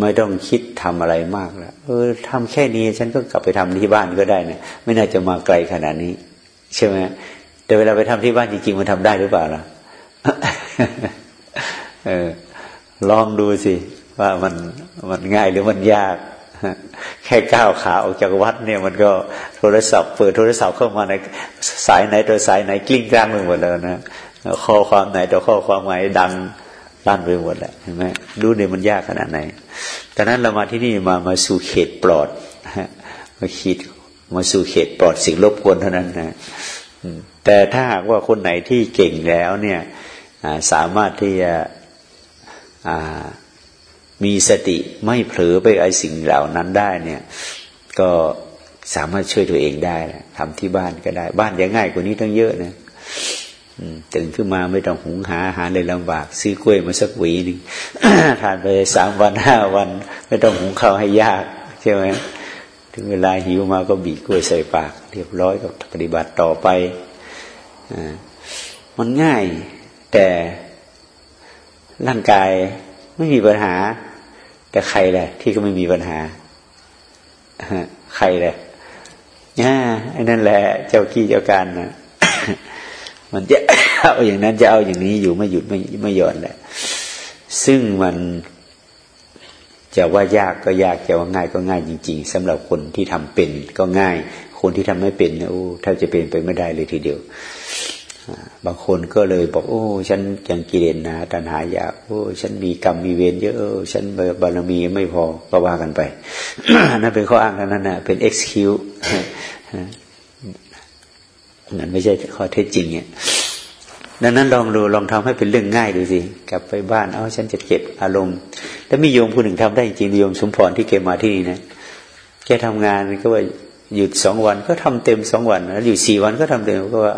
ไม่ต้องคิดทำอะไรมากแล้วเออทำแค่นี้ ฉันก็กลับไปทำที่บ้านก็ได้นะไม่น่าจะมาไกลขนาดนี้ ใช่ไหมแต่เวลาไปทำที่บ้านจริงๆมันทำได้หรือเปล่าล่ะเออลองดูสิ ว่ามันมันง่ายหรือมันยากแค่ก้าวขาออกจากวัดเนี่ย มันก็โทรศัพท์เปิดโทรศัพท์เข้ามาในสายไหนตัวสายไหนกลิ้งกลางไปหมดแล้วนะข้อความไหนตัวข้อความไหนดัง ลั่นไปหมดแหละเห็นไหมดูเนี่ยมันยากขนาดไหนตอนนั้นเรามาที่นี่มามาสู่เขตปลอดมาคิดมาสู่เขตปลอดสิ่งรบกวนเท่านั้นนะแต่ถ้าหากว่าคนไหนที่เก่งแล้วเนี่ยสามารถที่จะมีสติไม่เผลอไปไอสิ่งเหล่านั้นได้เนี่ย ก็สามารถช่วยตัวเองได้ทำที่บ้านก็ได้ บ้านยังง่ายกว่านี้ตั้งเยอะนะ ตื่นขึ้นมาไม่ต้องหุงหาอาหารเลยลำบาก ซื้อกล้วยมาสักหวีหนึ่งทานไปสามวันห้าวัน ไม่ต้องหุงข้าวให้ยากใช่ไหมถึงเวลาหิวมาก็บีกล้วยใส่ปาก เรียบร้อยก็ปฏิบัติต่อไปอมันง่ายแต่ร่างกายไม่มีปัญหา แต่ใครแหละ ที่ก็ไม่มีปัญหาใครแหละอ่าไอ้นั่นแหละ เจ้าขี้เจ้าการนะ มันจะเอาอย่างนั้นจะเอาอย่างนี้อยู่ไม่หยุดไม่ไม่หย่อนแหละ ซึ่งมันจะว่ายากก็ยากจะว่าง่ายก็ง่ายจริง ๆสำหรับคนที่ทำเป็นก็ง่าย คนที่ทำไม่เป็นเนี่ยโอ้ถ้าจะเป็นไปไม่ได้เลยทีเดียวบางคนก็เลยบอก โอ้ ฉันยังกิเลนนะตัณหาอยากโอ้ ฉันมีกรรมมีเวรเยอะฉันบารมีไม่พอก็ว่ากันไปนั่นเป็นข้ออ้างนั้นนะเป็น excuse นั่นไม่ใช่ข้อเท็จจริงเนี่ยดังนั้นลองดูลองทำให้เป็นเรื่องง่ายดูสิกลับไปบ้านเอาฉันจะเก็บอารมณ์ แล้วมีโยมผู้หนึ่งทำได้จริงโยมสมพรที่เกมาที่นี่นะแกทำงานก็ว่าหยุดสองวันก็ทำเต็มสองวันแล้วอยู่สี่วันก็ทำเต็มก็ว่า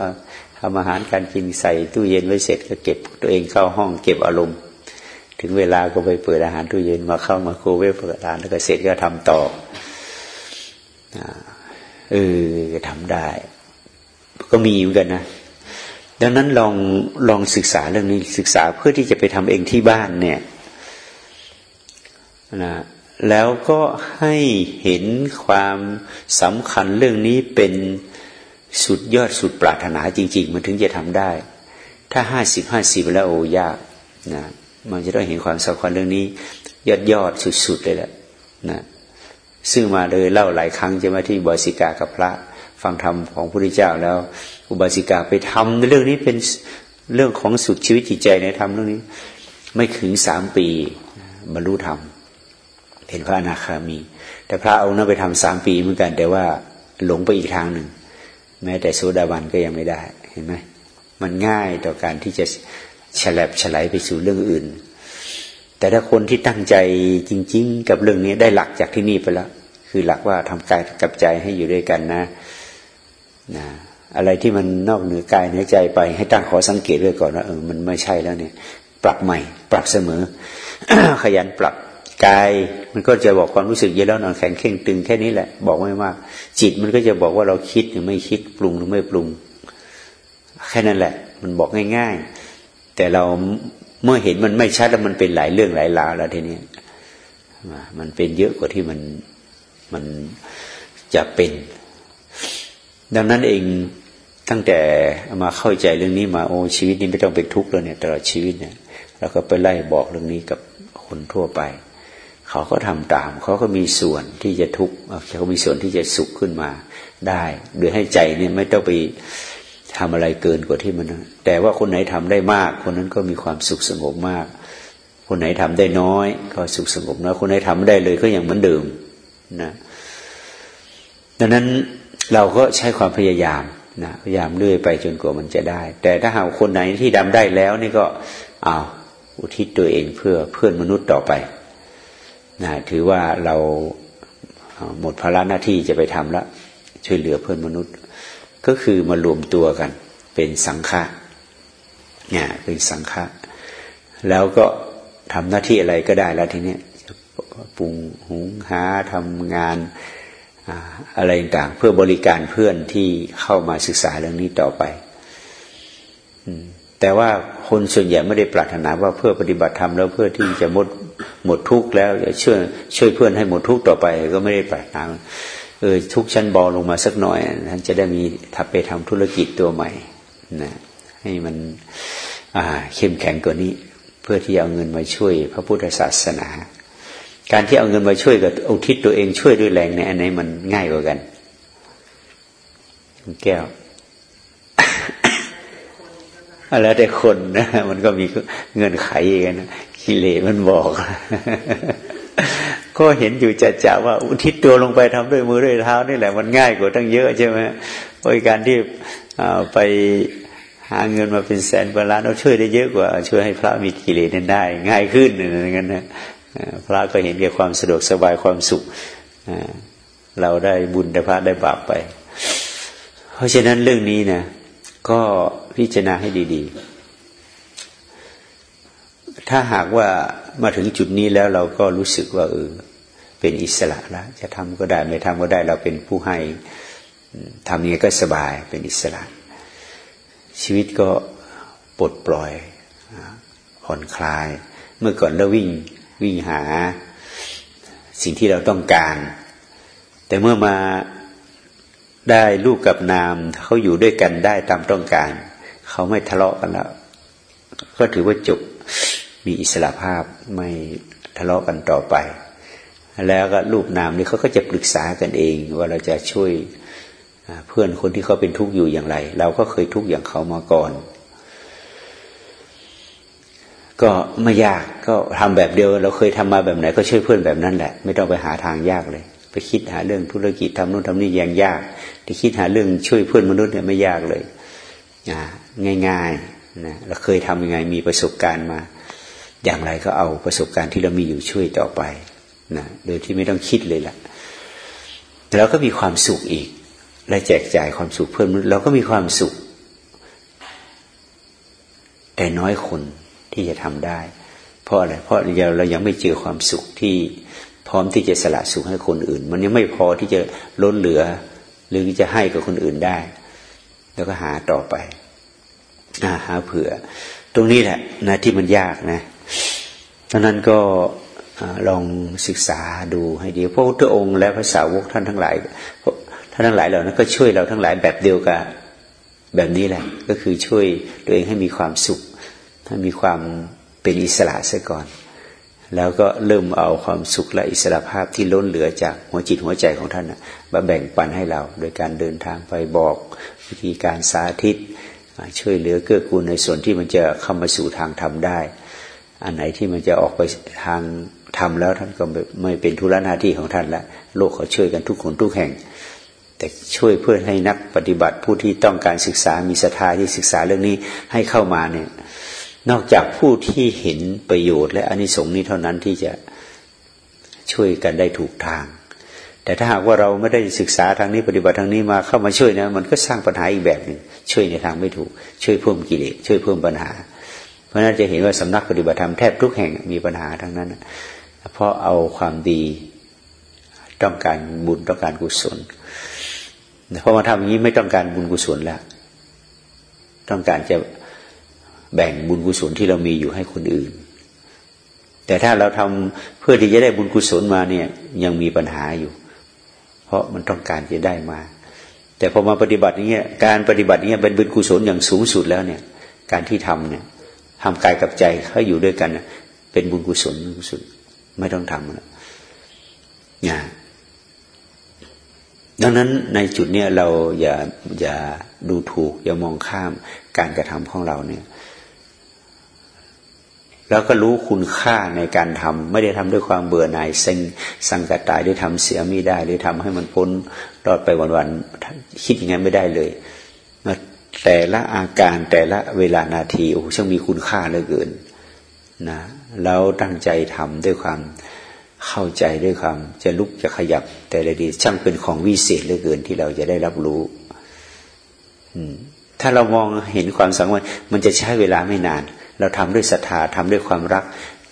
ทำอาหารการกินใส่ตู้เย็นไว้เสร็จก็เก็บตัวเองเข้าห้องเก็บอารมณ์ ถึงเวลาก็ไปเปิดอาหารตู้เย็นมาเข้ามาโคเวฟเปิดร้านแล้วก็เสร็จก็ทำต่อเออทำได้ ก็มีเหมือนกันนะดังนั้นลองลองศึกษาเรื่องนี้ศึกษาเพื่อที่จะไปทำเองที่บ้านเนี่ยนะแล้วก็ให้เห็นความสำคัญเรื่องนี้เป็นสุดยอดสุดปรารถนาจริง ๆ มันถึงจะทำได้ ถ้าห้าสิบห้าสิบแล้วโอ้ยากนะมันจะต้องเห็นความสำคัญเรื่องนี้ ยอดยอดสุดๆเลยแหละนะซึ่งมาเลยเล่าหลายครั้งจะมาที่บอยสิกากับพระ ฟังธรรมของพระพุทธเจ้าแล้ว อุบาสิกาไปทำในเรื่องนี้เป็นเรื่องของสุดชีวิตจิตใจในธรรมเรื่องนี้ ไม่ถึงสามปีบรรลุธรรมเป็นพระอนาคามี แต่พระองค์นั้นไปทำสามปีเหมือนกัน แต่ว่าหลงไปอีกทางหนึ่ง แม้แต่โซดาบันก็ยังไม่ได้เห็นไหมมันง่ายต่อการที่จะฉลับฉลายไปสู่เรื่องอื่น แต่ถ้าคนที่ตั้งใจจริง ๆ กับเรื่องนี้ได้หลักจากที่นี่ไปแล้วคือหลักว่าทำกายกับใจให้อยู่ด้วยกันนะ นะอะไรที่มันนอกเหนือกายเหนือใจไป ให้ตั้งขอสังเกตด้วยก่อนว่าเออมันไม่ใช่แล้วเนี่ย ปรับใหม่ ปรับเสมอ ขยันปรับกายมันก็จะบอกความรู้สึกเยอะแล้วนอนแข็งเข่งตึงแค่นี้แหละ บอกไม่มาก จิตมันก็จะบอกว่าเราคิดหรือไม่คิดปรุงหรือไม่ปรุง แค่นั้นแหละ มันบอกง่าย ๆ แต่เราเมื่อเห็นมันไม่ชัดแล้วมันเป็นหลายเรื่องหลายราวแล้วทีนี้มันเป็นเยอะกว่าที่มันมันจะเป็น ดังนั้นเองตั้งแต่มาเข้าใจเรื่องนี้มาโอ้ชีวิตนี้ไม่ต้องเป็นทุกข์แล้วเนี่ยตลอดชีวิตเนี่ยเราก็ไปไล่บอกเรื่องนี้กับคนทั่วไป เขาก็ทำตาม เขาก็มีส่วนที่จะทุกข์เขามีส่วนที่จะสุขขึ้นมาได้ โดยให้ใจเนี่ยไม่ต้องไปทำอะไรเกินกว่าที่มัน แต่ว่าคนไหนทำได้มาก คนนั้นก็มีความสุขสงบมาก คนไหนทำได้น้อย ก็สุขสงบน้อยคนไหนทำไม่ได้เลยก็ยังเหมือนเดิมนะดังนั้น เราก็ใช้ความพยายามนะพยายามเรื่อยไปจนกว่ามันจะได้ แต่ถ้าหากคนไหนที่ดำได้แล้วนี่ก็เอาอุทิศตัวเองเพื่อเพื่อนมนุษย์ต่อไปนะถือว่าเราหมดภาระหน้าที่จะไปทำแล้วช่วยเหลือเพื่อนมนุษย์ ก็คือมารวมตัวกัน เป็นสังฆะเนี่ยเป็นสังฆะแล้วก็ทำหน้าที่อะไรก็ได้แล้วทีนี้ปรุงหุงหาทำงาน อะไรต่างเพื่อบริการเพื่อนที่เข้ามาศึกษาเรื่องนี้ต่อไปแต่ว่าคนส่วนใหญ่ไม่ได้ปรารถนาว่าเพื่อปฏิบัติธรรมแล้วเพื่อที่จะหมดหมดทุกข์แล้วจะช่วยช่วยเพื่อนให้หมดทุกข์ต่อไป ก็ไม่ได้ปรารถนาเออทุกชั้นบอลงมาสักหน่อยท่านจะได้มีทับไปทำธุรกิจตัวใหม่นะให้มันเข้มแข็งกว่านี้ เพื่อที่เอาเงินมาช่วยพระพุทธศาสนา การที่เอาเงินมาช่วยกับอุทิศตัวเองช่วยด้วยแรงในอันไหนมันง่ายกว่ากันแก้วแล้วแต่คนนะมันก็มีเงินไขกันนะกิเลสมันบอก ก็เห็นอยู่จัดจ่าว่าอุทิศตัวลงไปทำด้วยมือด้วยเท้านี่แหละมันง่ายกว่าตั้งเยอะใช่ไหมโดยการที่ไปหาเงินมาเป็นแสนเป็นล้านเอาช่วยได้เยอะกว่า ช่วยให้พระมีกิเลสนั้นได้ ง่ายขึ้นอย่างนั้นนะ พระก็เห็นแก่ความสะดวกสบายความสุขเราได้บุญได้พระได้บาปไป เพราะฉะนั้นเรื่องนี้นะก็พิจารณาให้ดี ๆ ถ้าหากว่ามาถึงจุดนี้แล้วเราก็รู้สึกว่าเออเป็นอิสระแล้วจะทำก็ได้ไม่ทำก็ได้ เราเป็นผู้ให้ทำนี้ก็สบายเป็นอิสระ ชีวิตก็ปลดปล่อยผ่อนคลาย เมื่อก่อนเราวิ่ง วิ่งหาสิ่งที่เราต้องการ แต่เมื่อมาได้ลูกกับนามเขาอยู่ด้วยกันได้ตามต้องการ เขาไม่ทะเลาะกันแล้ว ก็ถือว่าจบมีอิสระภาพไม่ทะเลาะกันต่อไป แล้วก็ลูกนามนี่เขาก็จะปรึกษากันเอง ว่าเราจะช่วยเพื่อนคนที่เขาเป็นทุกข์อยู่อย่างไร เราก็เคยทุกข์อย่างเขามาก่อน ก็ไม่ยากก็ทำแบบเดียว เราเคยทำมาแบบไหนก็ช่วยเพื่อนแบบนั้นแหละ ไม่ต้องไปหาทางยากเลย ไปคิดหาเรื่องธุรกิจทำนู่นทำนี่ยังยากที่คิดหาเรื่องช่วยเพื่อนมนุษย์เนี่ยไม่ยากเลยง่ายๆนะเราเคยทำยังไงมีประสบการณ์มา อย่างไรก็เอาประสบการณ์ที่เรามีอยู่ช่วยต่อไปนะโดยที่ไม่ต้องคิดเลยล่ะแต่เราก็มีความสุขอีก และแจกจ่ายความสุขเพื่อนมนุษย์เราก็มีความสุข แต่น้อยคน ที่จะทำได้ เพราะอะไรเพราะเราเรายังไม่เจอความสุขที่พร้อมที่จะสละสุขให้คนอื่น มันยังไม่พอที่จะล้นเหลือ หรือจะให้กับคนอื่นได้ แล้วก็หาต่อไปหาเผื่อ ตรงนี้แหละนะที่มันยากนะดังนั้นก็ลองศึกษาดูให้ดีพระพุทธองค์และพระสาวกท่านทั้งหลายท่านทั้งหลายเหล่านั้นก็ช่วยเราทั้งหลายแบบเดียวกันแบบนี้แหละ ก็คือช่วยตัวเองให้มีความสุข มีความเป็นอิสระเสียก่อน แล้วก็เริ่มเอาความสุขและอิสระภาพที่ล้นเหลือจากหัวจิตหัวใจของท่านมาแบ่งปันให้เรา โดยการเดินทางไปบอกวิธีการสาธิต ช่วยเหลือเกื้อกูลในส่วนที่มันจะเข้ามาสู่ทางธรรมได้ อันไหนที่มันจะออกไปทางธรรมแล้วท่านก็ไม่เป็นธุระหน้าที่ของท่านละโลกเขาช่วยกันทุกคนทุกแห่งแต่ช่วยเพื่อให้นักปฏิบัติผู้ที่ต้องการศึกษามีศรัทธาที่ศึกษาเรื่องนี้ให้เข้ามาเนี่ย นอกจากผู้ที่เห็นประโยชน์ และอนิสงส์นี้เท่านั้นที่จะช่วยกันได้ถูกทาง แต่ถ้าหากว่าเราไม่ได้ศึกษาทางนี้ปฏิบัติทางนี้มาเข้ามาช่วยนะ มันก็สร้างปัญหาอีกแบบหนึ่งช่วยในทางไม่ถูก ช่วยเพิ่มกิเลสช่วยเพิ่มปัญหา เพราะนั้นจะเห็นว่าสำนักปฏิบัติธรรมแทบทุกแห่งมีปัญหาทั้งนั้นเพราะเอาความดีต้องการบุญต้องการกุศลพอมาทำอย่างนี้ไม่ต้องการบุญกุศลแล้ว ต้องการจะ แบ่งบุญกุศลที่เรามีอยู่ให้คนอื่น แต่ถ้าเราทำเพื่อที่จะได้บุญกุศลมาเนี่ยยังมีปัญหาอยู่ เพราะมันต้องการจะได้มา แต่พอมาปฏิบัตินี้การปฏิบัตินี้เป็นบุญกุศลอย่างสูงสุดแล้วเนี่ย การที่ทำเนี่ยทำกายกับใจเขาอยู่ด้วยกันเป็นบุญกุศลสุดไม่ต้องทำแล้วนะดังนั้นในจุดเนี้ยเราอย่าอย่าดูถูก อย่ามองข้ามการกระทำของเราเนี่ย แล้วก็รู้คุณค่าในการทำไม่ได้ทำด้วยความเบื่อหน่ายเซ็งสังกตายด้ทำเสียไม่ได้หรือทำให้มันพ้นรอดไปวันๆคิดอย่างนั้นไม่ได้เลยแต่ละอาการแต่ละเวลานาทีโอ้ช่างมีคุณค่าเหลือเกินนะแล้วตั้งใจทำด้วยความเข้าใจด้วยความจะลุกจะขยับ แต่ละดีช่างเป็นของวิเศษเหลือเกินที่เราจะได้รับรู้ถ้าเรามองเห็นความสังเวยมันจะใช้เวลาไม่นาน เราทำด้วยศรัทธาทำด้วยความรัก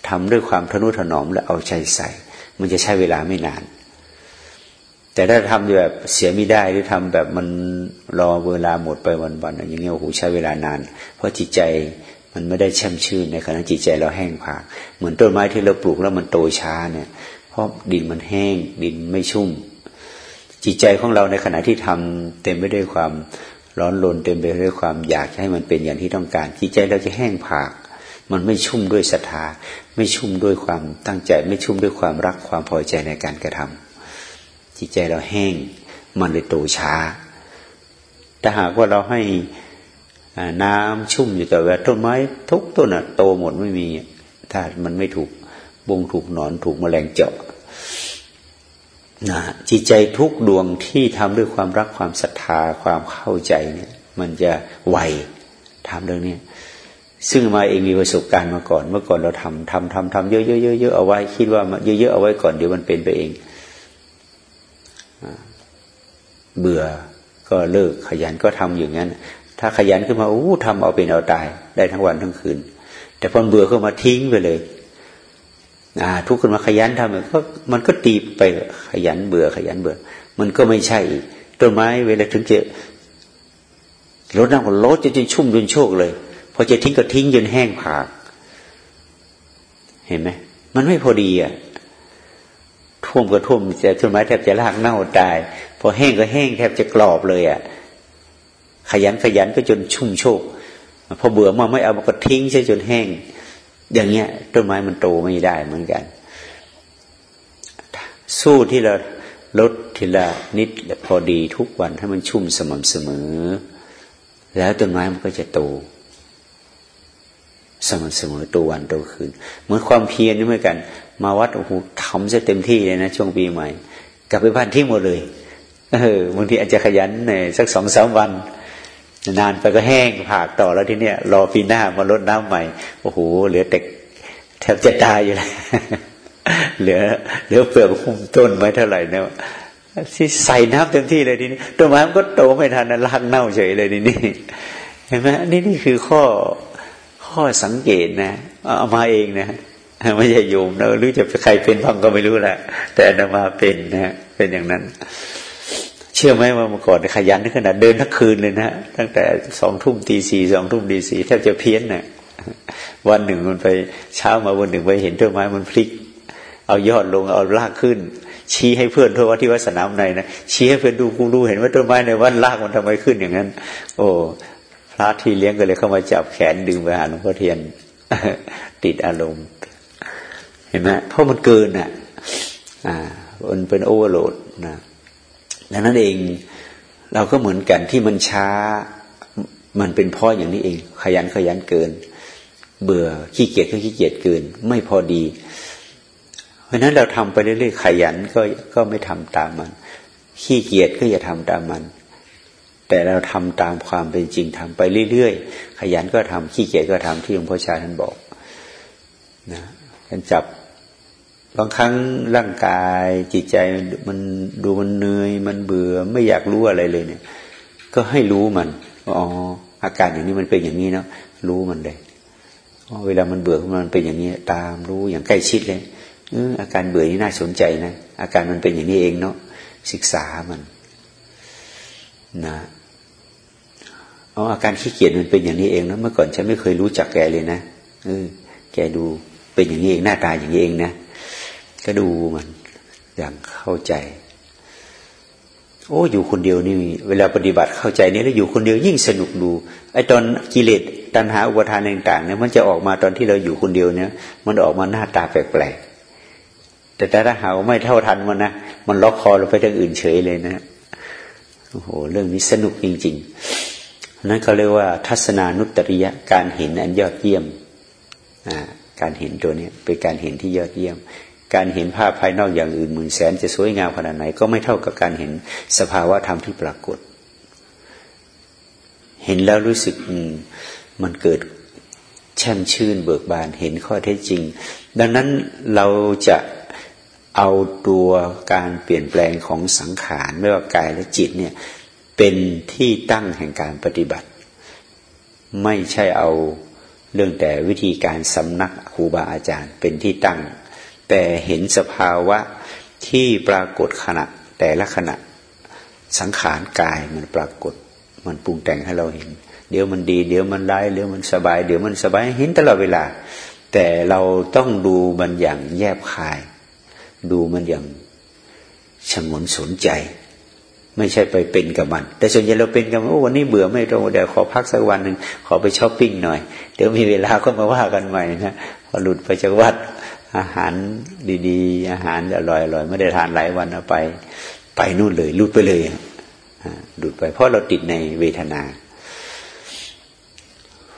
ทำด้วยความทนุถนอมและเอาใจใส่ มันจะใช้เวลาไม่นาน แต่ถ้าทำแบบเสียไม่ได้หรือทำแบบมันรอเวลาหมดไปวันๆอย่างเงี้ยโอ้โหใช้เวลานาน เพราะจิตใจมันไม่ได้แช่มชื่นในขณะจิตใจเราแห้งผากเหมือนต้นไม้ที่เราปลูกแล้วมันโตช้าเนี่ย เพราะดินมันแห้ง ดินไม่ชุ่ม จิตใจของเราในขณะที่ทำเต็มไปด้วยความ ร้อนรนเต็มไปด้วยความอยากให้มันเป็นอย่างที่ต้องการจิตใจเราจะแห้งผาก มันไม่ชุ่มด้วยศรัทธา ไม่ชุ่มด้วยความตั้งใจ ไม่ชุ่มด้วยความรักความพอใจในการกระทำจิตใจเราแห้งมันเลยโตช้า ถ้าหากว่าเราให้น้ำชุ่มอยู่แต่ว่าต้นไม้ทุกต้นโตหมดไม่มี ถ้ามันไม่ถูกบงถูกหนอนถูกแมลงเจาะ นะจิตใจทุกดวงที่ทำด้วยความรักความศรัทธาความเข้าใจเนี่ย มันจะไวทำเรื่องนี้ซึ่งมาเองมีประสบการณ์มาก่อน เมื่อก่อนเราทำทำทำทำเยอะเยอะเยอะเยอะเอาไว้ คิดว่าเยอะเยอะเอาไว้ก่อนเดี๋ยวมันเป็นไปเองเบื่อก็เลิกขยันก็ทำอย่างนั้น ถ้าขยันขึ้นมาอู้ทำเอาเป็นเอาตาย ได้ทั้งวันทั้งคืน แต่พอเบื่อเข้ามาทิ้งไปเลย ทุกคนมาขยันทำก็มันก็ตีไปขยันเบื่อขยันเบื่อ มันก็ไม่ใช่ต้นไม้เวลาถึงจะรดน้ำก็ลดจะจนชุ่มจนโชคเลย พอจะทิ้งก็ทิ้งจนแห้งผากเห็นไหมมันไม่พอดีอะท่วมก็ท่วมแต่ต้นไม้แทบจะรากเน่าตาย พอแห้งก็แห้งแทบจะกรอบเลยอะขยันขยันก็จนชุ่มโชคพอเบื่อมาไม่เอามันก็ทิ้งใช่จนแห้ง อย่างเงี้ยต้นไม้มันโตไม่ได้เหมือนกัน สู้ที่เราลดทีละนิดพอดีทุกวันให้มันชุ่มสม่ำเสมอ แล้วต้นไม้มันก็จะโตสม่ำเสมอตัววันโตคืน เหมือนความเพียรนี่เหมือนกัน มาวัดโอ้โหทำซะเต็มที่เลยนะ ช่วงปีใหม่ กลับไปบ้านทิ้งหมดเลยเออบางทีอาจจะขยันในสักสองสามวัน นานไปก็แห้งผากต่อแล้วที่เนี้ยรอปีหน้ามาลดน้ำใหม่โอ้โหเหลือแต่แทบจะตายอยู่เลยเหลือเหลือเปลือกหุ้มต้นไว้เท่าไหร่เนี่ยที่ใส่น้ำเต็มที่เลยทีนี้ต้นไม้มันก็โตไม่ทันนะลากเน่าเฉยเลยทีนี้เห็นไหมนี่นี่คือข้อข้อสังเกตนะเอามาเองนะไม่ใช่โยมนะหรือจะใครเป็นพังก็ไม่รู้แหละแต่อนมาเป็นนะเป็นอย่างนั้น ชื่อไหมว่าเมื่อก่อนขยันขนาดเดินทั้งคืนเลยนะตั้งแต่สองทุ่มตีสี่สองทุ่มตีสี่แทบจะเพี้ยนนะ่ะวันหนึ่งมันไปเช้ามาวันหนึ่งไปเห็นต้นไม้มันพลิก เอายอดลงเอารากขึ้น ชี้ให้เพื่อนทั่วว่าที่วัดสนามในนะชี้ให้เพื่อนดูกูดูเห็นว่าต้นไม้ในวันรากมันทำไมขึ้นอย่างนั้น โอ้พระที่เลี้ยงก็เลยเข้ามาจับแขนดึงไปหาหลวงพ่อเทียน ติดอารมณ์ เห็นไหมเพราะมันเกินอะ อ่า มันเป็นโอเวอร์โหลดนะ ดังนั้นเองเราก็เหมือนกันที่มันช้า มันเป็นพราะอย่างนี้เอง ขยันขยันเกิน เบื่อขี้เกียจก็ขี้เกียจเกิน ไม่พอดี เพราะนั้นเราทำไปเรื่อยๆขยันก็ก็ไม่ทำตามมัน ขี้เกียจก็อย่าทำตามมัน แต่เราทำตามความเป็นจริงทำไปเรื่อยๆขยันก็ทำขี้เกียจก็ทำที่หลวงพ่อชาท่านบอกนะท่านจับ บางครั้งร่างกายจิตใจมันดูมันเหนื่อยมันเบื่อไม่อยากรู้อะไรเลยเนี่ย ก็ให้รู้มันอ๋ออาการอย่างนี้มันเป็นอย่างนี้เนาะรู้มันเลยเวลามันเบื่อมันเป็นอย่างนี้ ตามรู้อย่างใกล้ชิดเลยเอออาการเบื่อนี่น่าสนใจนะอาการมันเป็นอย่างนี้เองเนาะศึกษามันนะเอาอาการขี้เกียจมันเป็นอย่างนี้เองนะเมื่อก่อนฉันไม่เคยรู้จักแกเลยนะเออแกดูเป็นอย่างนี้เองหน้าตาอย่างนี้เองนะ ก็ดูมันอย่างเข้าใจ โอ้อยู่คนเดียวนี่ เวลาปฏิบัติเข้าใจนี่แล้วอยู่คนเดียวยิ่งสนุกดูไอ้ตอนกิเลสตัณหาอุปทานต่างๆเนี่ยมันจะออกมาตอนที่เราอยู่คนเดียวเนี่ย มันออกมาหน้าตาแปลกๆแต่ถ้าหาไม่เท่าทันมันนะมันล็อกคอเราไปทางอื่นเฉยเลยนะโอ้โหเรื่องนี้สนุกจริง ๆ นั้นเขาเรียกว่า ทัศนานุตริยะการเห็นอันยอดเยี่ยม การเห็นตัวนี้เป็นการเห็นที่ยอดเยี่ยม การเห็นภาพภายนอกอย่างอื่นหมื่นแสนจะสวยงามขนาดไหน ก็ไม่เท่ากับการเห็นสภาวะธรรมที่ปรากฏ เห็นแล้วรู้สึกมันเกิดแช่มชื่นเบิกบานเห็นข้อเท็จจริง ดังนั้นเราจะเอาตัวการเปลี่ยนแปลงของสังขารไม่ว่ากายและจิตเนี่ยเป็นที่ตั้งแห่งการปฏิบัติ ไม่ใช่เอาเรื่องแต่วิธีการสำนักครูบาอาจารย์ เป็นที่ตั้ง แต่เห็นสภาวะที่ปรากฏขณะ แต่ละขณะสังขารกายมันปรากฏ มันปรุงแต่งให้เราเห็น เดี๋ยวมันดี เดี๋ยวมันร้ายเดี๋ยวมันสบาย เดี๋ยวมันสบายเห็นตลอดเวลา แต่เราต้องดูมันอย่างแยบคาย ดูมันอย่างชงนสนใจ ไม่ใช่ไปเป็นกับมัน แต่ส่วนใหญ่เราเป็นกับโอ้วันนี้เบื่อไม่ตรงเดี๋ยวขอพักสักวันหนึ่งขอไปช้อปปิ้งหน่อย เดี๋ยวมีเวลาก็มาว่ากันใหม่นะพอหลุดไปจากวัด อาหารดีๆ อาหารอร่อยๆไม่ได้ทานหลายวันเอาไป ไปนู่นเลยลุดไปเลยหลุดไป เพราะเราติดในเวทนา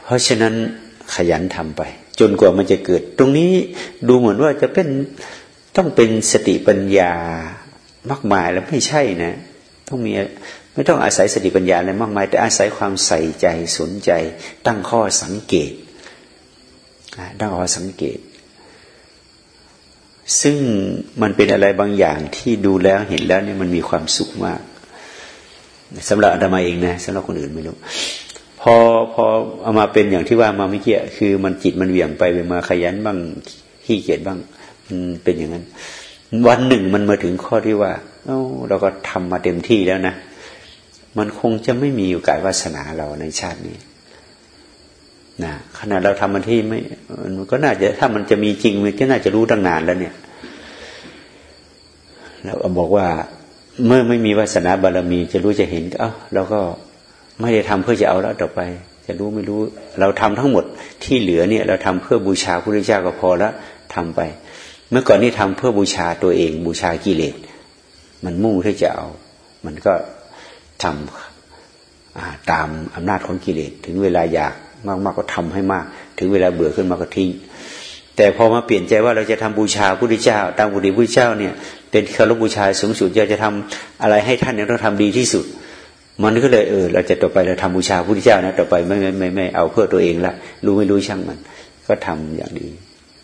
เพราะฉะนั้นขยันทำไป จนกว่ามันจะเกิด ตรงนี้ดูเหมือนว่าจะเป็นต้องเป็นสติปัญญามากมายแล้วไม่ใช่นะ ต้องมีไม่ต้องอาศัยสติปัญญาอะไรมากมาย แต่อาศัยความใส่ใจสนใจ ตั้งข้อสังเกตตั้งข้อสังเกต ซึ่งมันเป็นอะไรบางอย่างที่ดูแล้วเห็นแล้วเนี่ยมันมีความสุขมากสำหรับอาตมาเองนะสำหรับคนอื่นไม่รู้พอพอเอามาเป็นอย่างที่ว่ามาเมื่อกี้คือมันจิตมันเหวี่ยงไปไปมาขยันบ้างขี้เกียจบ้างมันเป็นอย่างนั้น วันหนึ่งมันมาถึงข้อที่ว่า เอ้าเราก็ทำมาเต็มที่แล้วนะ มันคงจะไม่มีโอกาสวาสนาเราในชาตินี้ นะขณะเราทำมันที่ไม่มันก็น่าจะถ้ามันจะมีจริงมันก็น่าจะรู้ตั้งนานแล้วเนี่ยเราบอกว่าเมื่อไม่มีวาสนาบารมีจะรู้จะเห็นเอ้าเราก็ไม่ได้ทำเพื่อจะเอาแล้วต่อไป จะรู้ไม่รู้ เราทำทั้งหมดที่เหลือเนี่ย เราทำเพื่อบูชาพระพุทธเจ้าก็พอแล้วทำไป เมื่อก่อนนี่ทำเพื่อบูชาตัวเอง บูชากิเลสมันมุ่งที่จะเอา มันก็ทำตามอำนาจของกิเลสถึงเวลาอยาก มากๆกก็ทำให้มาก ถึงเวลาเบื่อขึ้นมาก็ทิ้งแต่พอมาเปลี่ยนใจว่าเราจะทำบูชาพระพุทธเจ้า ตามบุตรพระเจ้าเนี่ย เป็นคารบูชาสูงสุดอยากจะทำอะไรให้ท่านเนี่ยต้องทำดีที่สุด มันก็เลยเออเราจะต่อไปเราทำบูชาพระพุทธเจ้านะต่อไปไม่ไม่ไม่ไม่เอาเพื่อตัวเองละรู้ไม่รู้ช่างมัน ก็ทำอย่างดี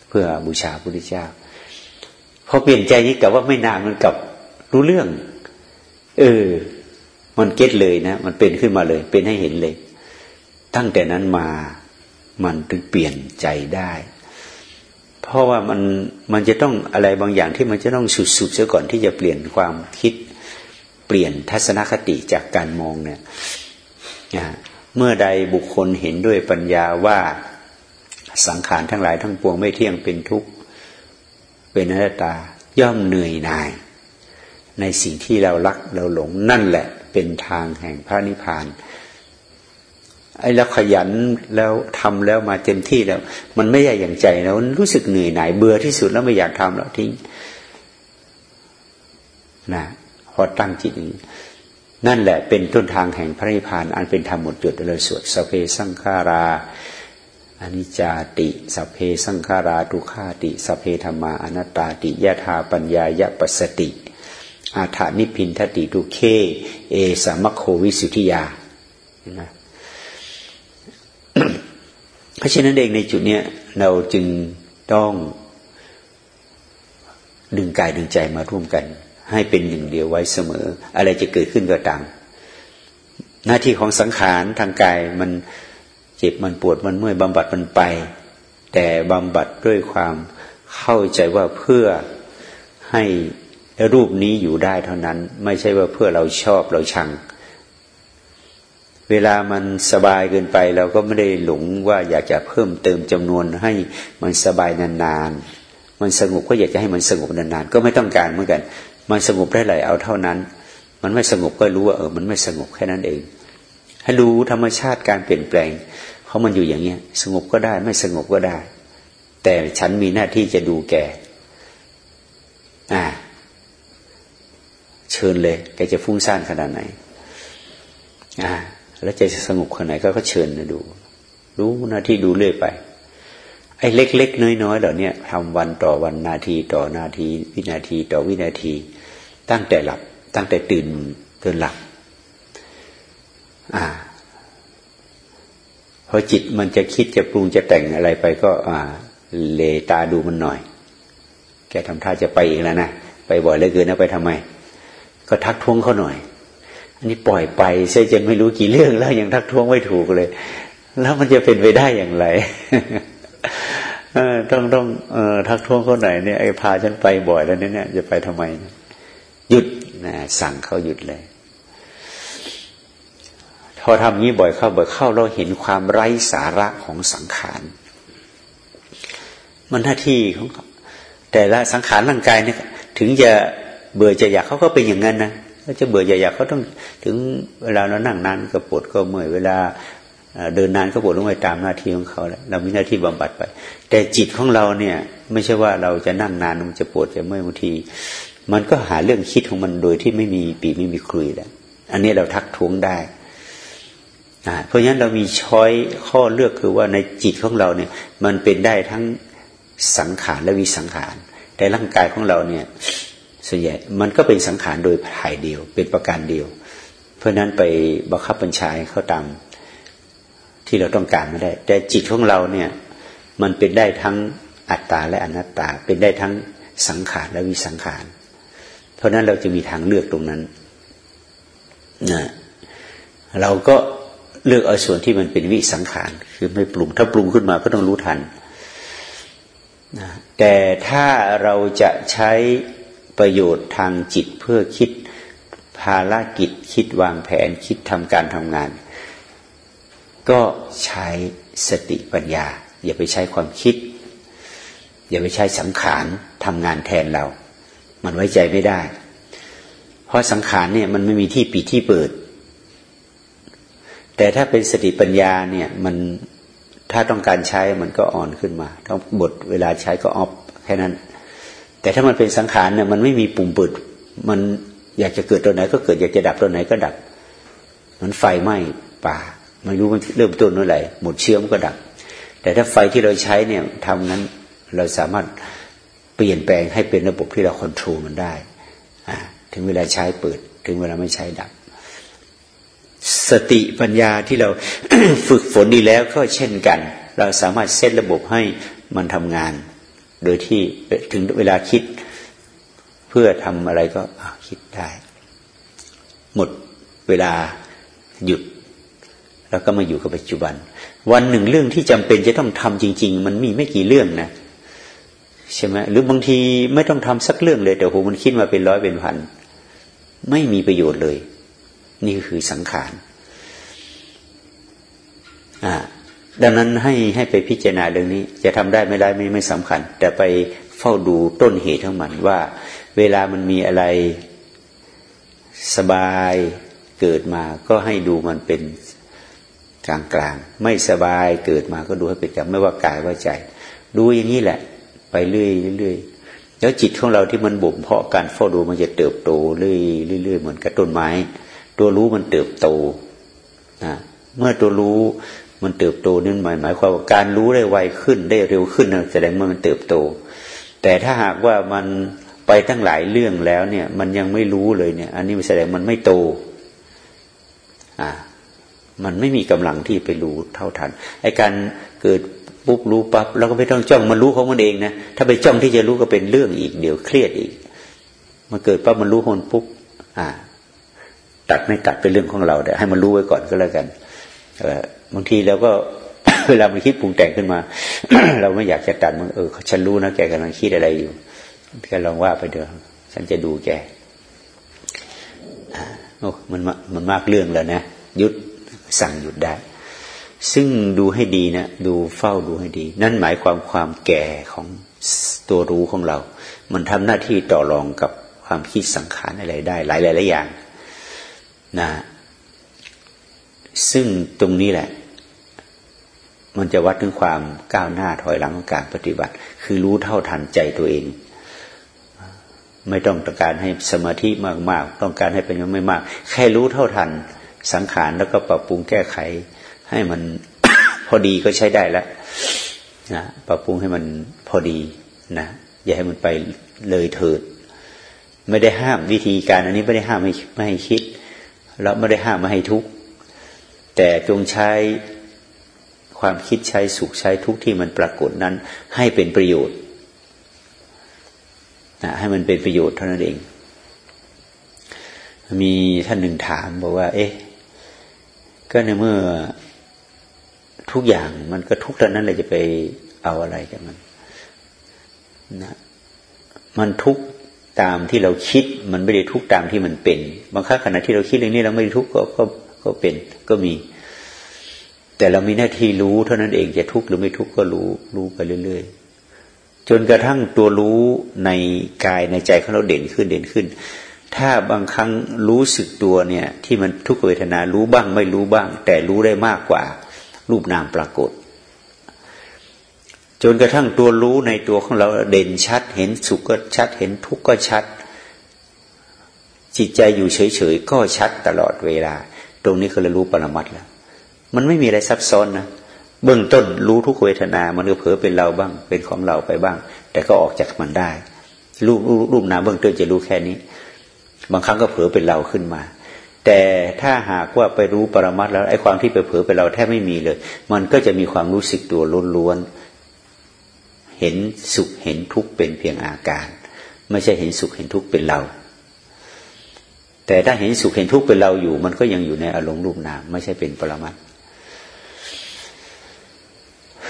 เพื่อบูชาพระพุทธเจ้าพอเปลี่ยนใจนี้กับว่าไม่นานมันกับรู้เรื่อง เออ มันเก็ตเลยนะ มันเป็นขึ้นมาเลย เป็นให้เห็นเลย ตั้งแต่นั้นมามันถึงเปลี่ยนใจได้ เพราะว่ามันมันจะต้องอะไรบางอย่างที่มันจะต้องสุดๆเสียก่อนที่จะเปลี่ยนความคิด เปลี่ยนทัศนคติจากการมองเนี่ยเมื่อใดบุคคลเห็นด้วยปัญญาว่าสังขารทั้งหลายทั้งปวงไม่เที่ยงเป็นทุกข์เป็นอนัตตาย่อมเหนื่อยหน่าย ในสิ่งที่เรารักเราหลงนั่นแหละเป็นทางแห่งพระนิพพาน ไอ้แล้วขยันแล้วทำแล้วมาเต็มที่แล้ว มันไม่ใช่อย่างใจแล้วรู้สึกเหนื่อยหน่ายเบื่อที่สุดแล้วไม่อยากทำแล้วทิ้งนะพอตั้งจิตนี้นั่นแหละเป็นต้นทางแห่งพระนิพพาน อันเป็นธรรมหมดจดเลยสวดสเพสังขาราอนิจจาติสเพสังขาราทุขาติสเพธรรมาอนัตตาติยะธาปัญญายะปัสสติ อาถานิพินทติทุเค เอสามโควิสุทิยานะ เพราะฉะนั้นเองในจุดนี้เราจึงต้องดึงกายดึงใจมาร่วมกัน ให้เป็นหนึ่งเดียวไว้เสมอ อะไรจะเกิดขึ้นก็ตามหน้าที่ของสังขารทางกายมันเจ็บมันปวดมันเมื่อยบำบัดมันไป แต่บำบัดด้วยความเข้าใจว่าเพื่อให้รูปนี้อยู่ได้เท่านั้น ไม่ใช่ว่าเพื่อเราชอบเราชัง เวลามันสบายเกินไป เราก็ไม่ได้หลงว่าอยากจะเพิ่มเติมจำนวนให้มันสบายนานๆ มันสงบก็อยากจะให้มันสงบนานๆ ก็ไม่ต้องการเหมือนกัน มันสงบได้หลายเอาเท่านั้น มันไม่สงบก็รู้ว่าเออ มันไม่สงบแค่นั้นเอง ให้รู้ธรรมชาติการเปลี่ยนแปลง เพราะมันอยู่อย่างเนี้ย สงบก็ได้ไม่สงบก็ได้ แต่ฉันมีหน้าที่จะดูแก อ่า เชิญเลย แกจะฟุ้งซ่านขนาดไหน อ่า แล้วใจสงบขนาดไหนก็เชิญนะดู รู้หน้าที่ดูเรื่อยไป ไอ้เล็ก ๆ น้อยๆเหล่านี้ทำวันต่อวันนาทีต่อนาที วินาทีต่อวินาที ตั้งแต่หลับ ตั้งแต่ตื่นจนหลับ อ่าพอจิตมันจะคิดจะปรุงจะแต่งอะไรไปก็ อ่า เลตาดูมันหน่อย แกทำท่าจะไปอีกแล้วนะไปบ่อยเหลือเกินนะไปทำไม ก็ทักท้วงเขาหน่อย นนี้ปล่อยไปเสียจนไม่รู้กี่เรื่องแล้วยังทักท้วงไม่ถูกเลย แล้วมันจะเป็นไปได้อย่างไรต้องต้องอทักท้วงเขาไหนเนี่ยไอ้พาฉันไปบ่อยแล้วเนี่ยจะไปทำไม หยุดนะสั่งเขาหยุดเลยพอทำนี้บ่อยเข้าบ่อยเข้าเราเห็นความไร้สาระของสังขารมันหน้าที่ของแต่ละสังขารร่างกายเนี่ยถึงจะเบื่อจะอยากเขาก็เป็นอย่างนั้นนะ ถ้าจะเบื่อจะอยากเขาต้องถึงเวลาเรานั่งนานก็ปวดก็เมื่อยเวลาเดินนานก็ปวดลงไปตามหน้าที่ของเขาแล้วเรามีหน้าที่บำบัดไป แต่จิตของเราเนี่ย ไม่ใช่ว่าเราจะนั่งนานมันจะปวดจะเมื่อยบางที มันก็หาเรื่องคิดของมันโดยที่ไม่มีปีไม่มีคุยแล้วอันนี้เราทักท้วงได้เพราะฉะนั้นเรามีช้อยข้อเลือกคือว่าในจิตของเราเนี่ย มันเป็นได้ทั้งสังขารและวิสังขารแต่ร่างกายของเราเนี่ย ส่วนใหญ่มันก็เป็นสังขารโดยภายเดียว เป็นประการเดียว เพราะนั้นไปบังคับบัญชาเขาตามที่เราต้องการไม่ได้ แต่จิตของเราเนี่ยมันเป็นได้ทั้งอัตตาและอนัตตา เป็นได้ทั้งสังขารและวิสังขาร เพราะนั้นเราจะมีทางเลือกตรงนั้นนะเราก็เลือกเอาส่วนที่มันเป็นวิสังขาร คือไม่ปรุง ถ้าปรุงขึ้นมาก็ต้องรู้ทันนะแต่ถ้าเราจะใช้ ประโยชน์ทางจิตเพื่อคิดภารกิจคิดวางแผนคิดทำการทำงาน ก็ใช้สติปัญญา อย่าไปใช้ความคิด อย่าไปใช้สังขารทำงานแทนเรา มันไว้ใจไม่ได้ เพราะสังขารเนี่ยมันไม่มีที่ปิดที่เปิด แต่ถ้าเป็นสติปัญญาเนี่ยมันถ้าต้องการใช้มันก็อ่อนขึ้นมา ต้องบทเวลาใช้ก็ออฟแค่นั้น แต่ถ้ามันเป็นสังขารเนี่ยมันไม่มีปุ่มเปิด มันอยากจะเกิดตัวไหน ก็เกิดอยากจะดับตัวไหนก็ดับ มันไฟไหม้ป่าไม่รู้มันเริ่มต้นเมื่อไหร่หมดเชื้อมก็ดับ แต่ถ้าไฟที่เราใช้เนี่ยทำนั้นเราสามารถเปลี่ยนแปลงให้เป็นระบบที่เราควบคุมมันได้ถึงเวลาใช้เปิด ถึงเวลาไม่ใช้ดับ สติปัญญาที่เราฝึกฝนดีแล้วก็เช่นกัน เราสามารถเซตระบบให้มันทำงาน โดยที่ถึงเวลาคิดเพื่อทำอะไรก็คิดได้ หมดเวลาหยุด แล้วก็มาอยู่กับปัจจุบัน วันหนึ่งเรื่องที่จำเป็นจะต้องทำจริง ๆ มันมีไม่กี่เรื่องนะใช่ไหมหรือบางทีไม่ต้องทำสักเรื่องเลยแต่โหมันคิดมาเป็นร้อยเป็นพันไม่มีประโยชน์เลย นี่คือสังขารอ่า ดังนั้นให้ให้ไปพิจารณาเรื่องนี้ จะทำได้ไม่ได้ไม่ไม่สำคัญ แต่ไปเฝ้าดูต้นเหตุทั้งมันว่า เวลามันมีอะไรสบายเกิดมาก็ให้ดูมันเป็นกลางกลางไม่สบายเกิดมาก็ดูให้เป็นกลางไม่ว่ากายว่าใจ ดูอย่างนี้แหละ ไปเรื่อยเรื่อยแล้วจิตของเราที่มันบ่มเพาะการเฝ้าดูมันจะเติบโตเรื่อยเรื่อยเหมือนกับต้นไม้ ตัวรู้มันเติบโตนะเมื่อตัวรู้ มันเติบโตนั่นหมายหมายความว่าการรู้ได้ไวขึ้นได้เร็วขึ้นแสดงว่ามันเติบโต แต่ถ้าหากว่ามันไปทั้งหลายเรื่องแล้วเนี่ย มันยังไม่รู้เลยเนี่ย อันนี้แสดงมันไม่โต อ่า มันไม่มีกำลังที่ไปรู้เท่าทันไอการเกิดปุ๊บรู้ปั๊บแล้วก็ไม่ต้องจ้องมันรู้ของมันเองนะถ้าไปจ้องที่จะรู้ก็เป็นเรื่องอีก เดี๋ยวเครียดอีก มันเกิดปั๊บมันรู้คนปุ๊บอ่า ตัดไม่ตัดเป็นเรื่องของเราแต่ให้มันรู้ไว้ก่อนก็แล้วกัน บางทีเราก็เวลามันคิดปรุงแต่งขึ้นมา เราไม่อยากจะตัดมันเออฉันรู้นะแกกำลังคิดอะไรอยู่แกลองว่าไปเดี๋ยวฉันจะดูแกโอ้มันมันมากเรื่องแล้วนะหยุดสั่งหยุดได้ ซึ่งดูให้ดีนะดูเฝ้าดูให้ดี นั่นหมายความความแก่ของตัวรู้ของเรา มันทำหน้าที่ต่อรองกับความคิดสังขารอะไรได้ หลายหลายอย่างนะซึ่งตรงนี้แหละ มันจะวัดถึงความก้าวหน้าถอยหลังของการปฏิบัติ คือรู้เท่าทันใจตัวเอง ไม่ต้องต้องการให้สมาธิมากๆ ต้องการให้เป็นยังไม่มาก แค่รู้เท่าทันสังขารแล้วก็ปรับปรุงแก้ไข ให้มันพอดีก็ใช้ได้แล้วนะปรับปรุงให้มันพอดีนะอย่าให้มันไปเลยเถิด ไม่ได้ห้ามวิธีการ อันนี้ไม่ได้ห้ามไม่ไม่ให้คิด แล้วไม่ได้ห้ามไม่ให้ทุกข์แต่จงใช้ ความคิดใช้สุขใช้ทุกที่มันปรากฏนั้น ให้เป็นประโยชน์นะให้มันเป็นประโยชน์เท่านั้นเอง มีท่านหนึ่งถามบอกว่า เอ๊ะ ก็ในเมื่อทุกอย่างมันก็ทุกเท่านั้นเลยจะไปเอาอะไรจากมันนะมันทุกตามที่เราคิด มันไม่ได้ทุกตามที่มันเป็น บางครั้งขณะที่เราคิดเรื่องนี้เราไม่ได้ทุกก็ก็ก็เป็นก็มี แต่เรามีหน้าที่รู้เท่านั้นเองจะทุกข์หรือไม่ทุกข์ก็รู้รู้ไปเรื่อย ๆ จนกระทั่งตัวรู้ในกายในใจของเราเด่นขึ้นเด่นขึ้น ถ้าบางครั้งรู้สึกตัวเนี่ย ที่มันทุกขเวทนารู้บ้างไม่รู้บ้าง แต่รู้ได้มากกว่า รูปนามปรากฏ จนกระทั่งตัวรู้ในตัวของเราเด่นชัด เห็นสุขก็ชัด เห็นทุกข์ก็ชัด จิตใจอยู่เฉยๆก็ชัดตลอดเวลา ตรงนี้คือรู้ปรมัตแล้ว มันไม่มีอะไรซับซ้อนนะเบื้องต้นรู้ทุกเวทนา มันก็เผลอเป็นเราบ้าง เป็นของเราไปบ้าง แต่ก็ออกจากมันได้ รูปรูปนามเบื้องต้นจะรู้แค่นี้ บางครั้งก็เผลอเป็นเราขึ้นมา แต่ถ้าหากว่าไปรู้ปรมัตแล้วไอ้ความที่ไปเผลอไปเราแทบไม่มีเลย มันก็จะมีความรู้สึกตัวล้วนๆเห็นสุขเห็นทุกข์เป็นเพียงอาการ ไม่ใช่เห็นสุขเห็นทุกข์เป็นเรา แต่ถ้าเห็นสุขเห็นทุกข์เป็นเราอยู่ มันก็ยังอยู่ในอารมณ์รูปนาม ไม่ใช่เป็นปรมัตเพ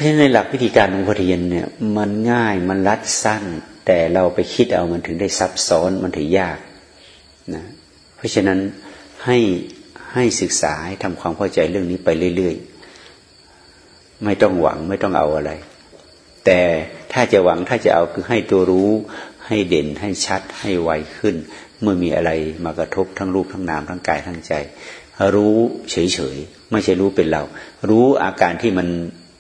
ราะฉะนั้นในหลักวิธีการของพเทียนเนี่ยมันง่ายมันรัดสั้น แต่เราไปคิดเอามันถึงได้ซับซ้อนมันถึงยากนะเพราะฉะนั้นให้ให้ศึกษาให้ทำความเข้าใจเรื่องนี้ไปเรื่อย ๆ ไม่ต้องหวังไม่ต้องเอาอะไร แต่ถ้าจะหวังถ้าจะเอาคือให้ตัวรู้ให้เด่นให้ชัดให้ไวขึ้น เมื่อมีอะไรมากระทบทั้งรูปทั้งนามทั้งกายทั้งใจ รู้เฉยๆไม่ใช่รู้เป็นเรา รู้อาการที่มัน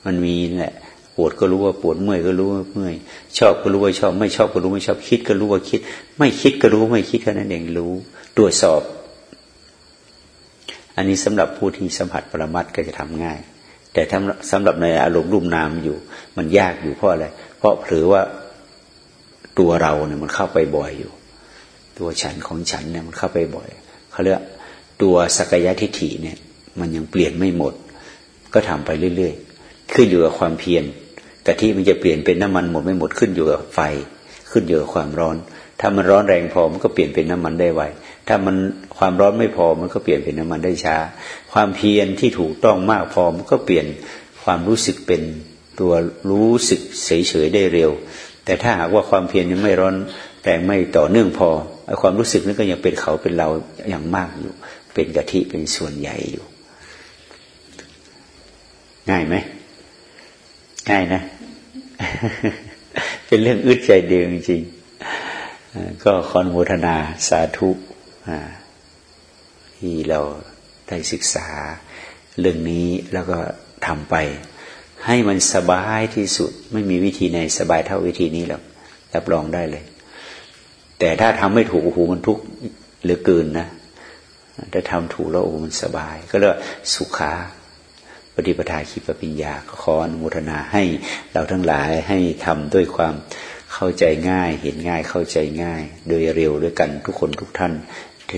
มันมีแหละปวดก็รู้ว่าปวดเมื่อยก็รู้ว่าเมื่อยชอบก็รู้ว่าชอบ ไม่ชอบก็รู้ไม่ชอบคิดก็รู้ว่าคิด ไม่คิดก็รู้ไม่คิดแค่นั้นเองรู้ตรวจสอบ อันนี้สำหรับผู้ที่สัมผัสปรมัตก็จะทำง่าย แต่ถ้าสำหรับในอารมณ์รูปนามอยู่ มันยากอยู่เพราะอะไรเพราะเผลอว่าตัวเราเนี่ยมันเข้าไปบ่อยอยู่ ตัวฉันของฉันเนี่ยมันเข้าไปบ่อยเขาเรียกตัวสักยะทิฏฐิเนี่ย มันยังเปลี่ยนไม่หมด ก็ทำไปเรื่อยๆ ขึ้นอยู่กับความเพียรกะทิมันจะเปลี่ยนเป็นน้ำมันหมดไม่หมดขึ้นอยู่กับไฟ ขึ้นอยู่กับความร้อน ถ้ามันร้อนแรงพอมันก็เปลี่ยนเป็นน้ำมันได้ไวถ้ามันความร้อนไม่พอมันก็เปลี่ยนเป็นน้ำมันได้ช้า ความเพียรที่ถูกต้องมากพอมันก็เปลี่ยนความรู้สึกเป็นตัวรู้สึกเฉยๆได้เร็ว แต่ถ้าหากว่าความเพียรยังไม่ร้อนแต่ไม่ต่อเนื่องพอความรู้สึกนั้นก็ยังเป็นเขาเป็นเราอย่างมากอยู่ เป็นกะทิเป็นส่วนใหญ่อยู่ ง่ายไหม ง่ายนะ เป็นเรื่องอึดใจเดียวจริงก็คอนโมทนาสาธุที่เราได้ศึกษาเรื่องนี้แล้วก็ทำไป ให้มันสบายที่สุด ไม่มีวิธีไหนสบายเท่าวิธีนี้หรอกรับรองได้เลย แต่ถ้าทำไม่ถูกโอ้โหมันทุกข์เหลือเกินนะถ้าทำถูกแล้วโอ้มันสบาย ก็เรียกสุขา ฏิปทาคิปปิญญาขออนุโมทนาให้เราทั้งหลายให้ทำด้วยความเข้าใจง่าย เห็นง่ายเข้าใจง่าย โดยเร็วด้วยกันทุกคนทุกท่านเท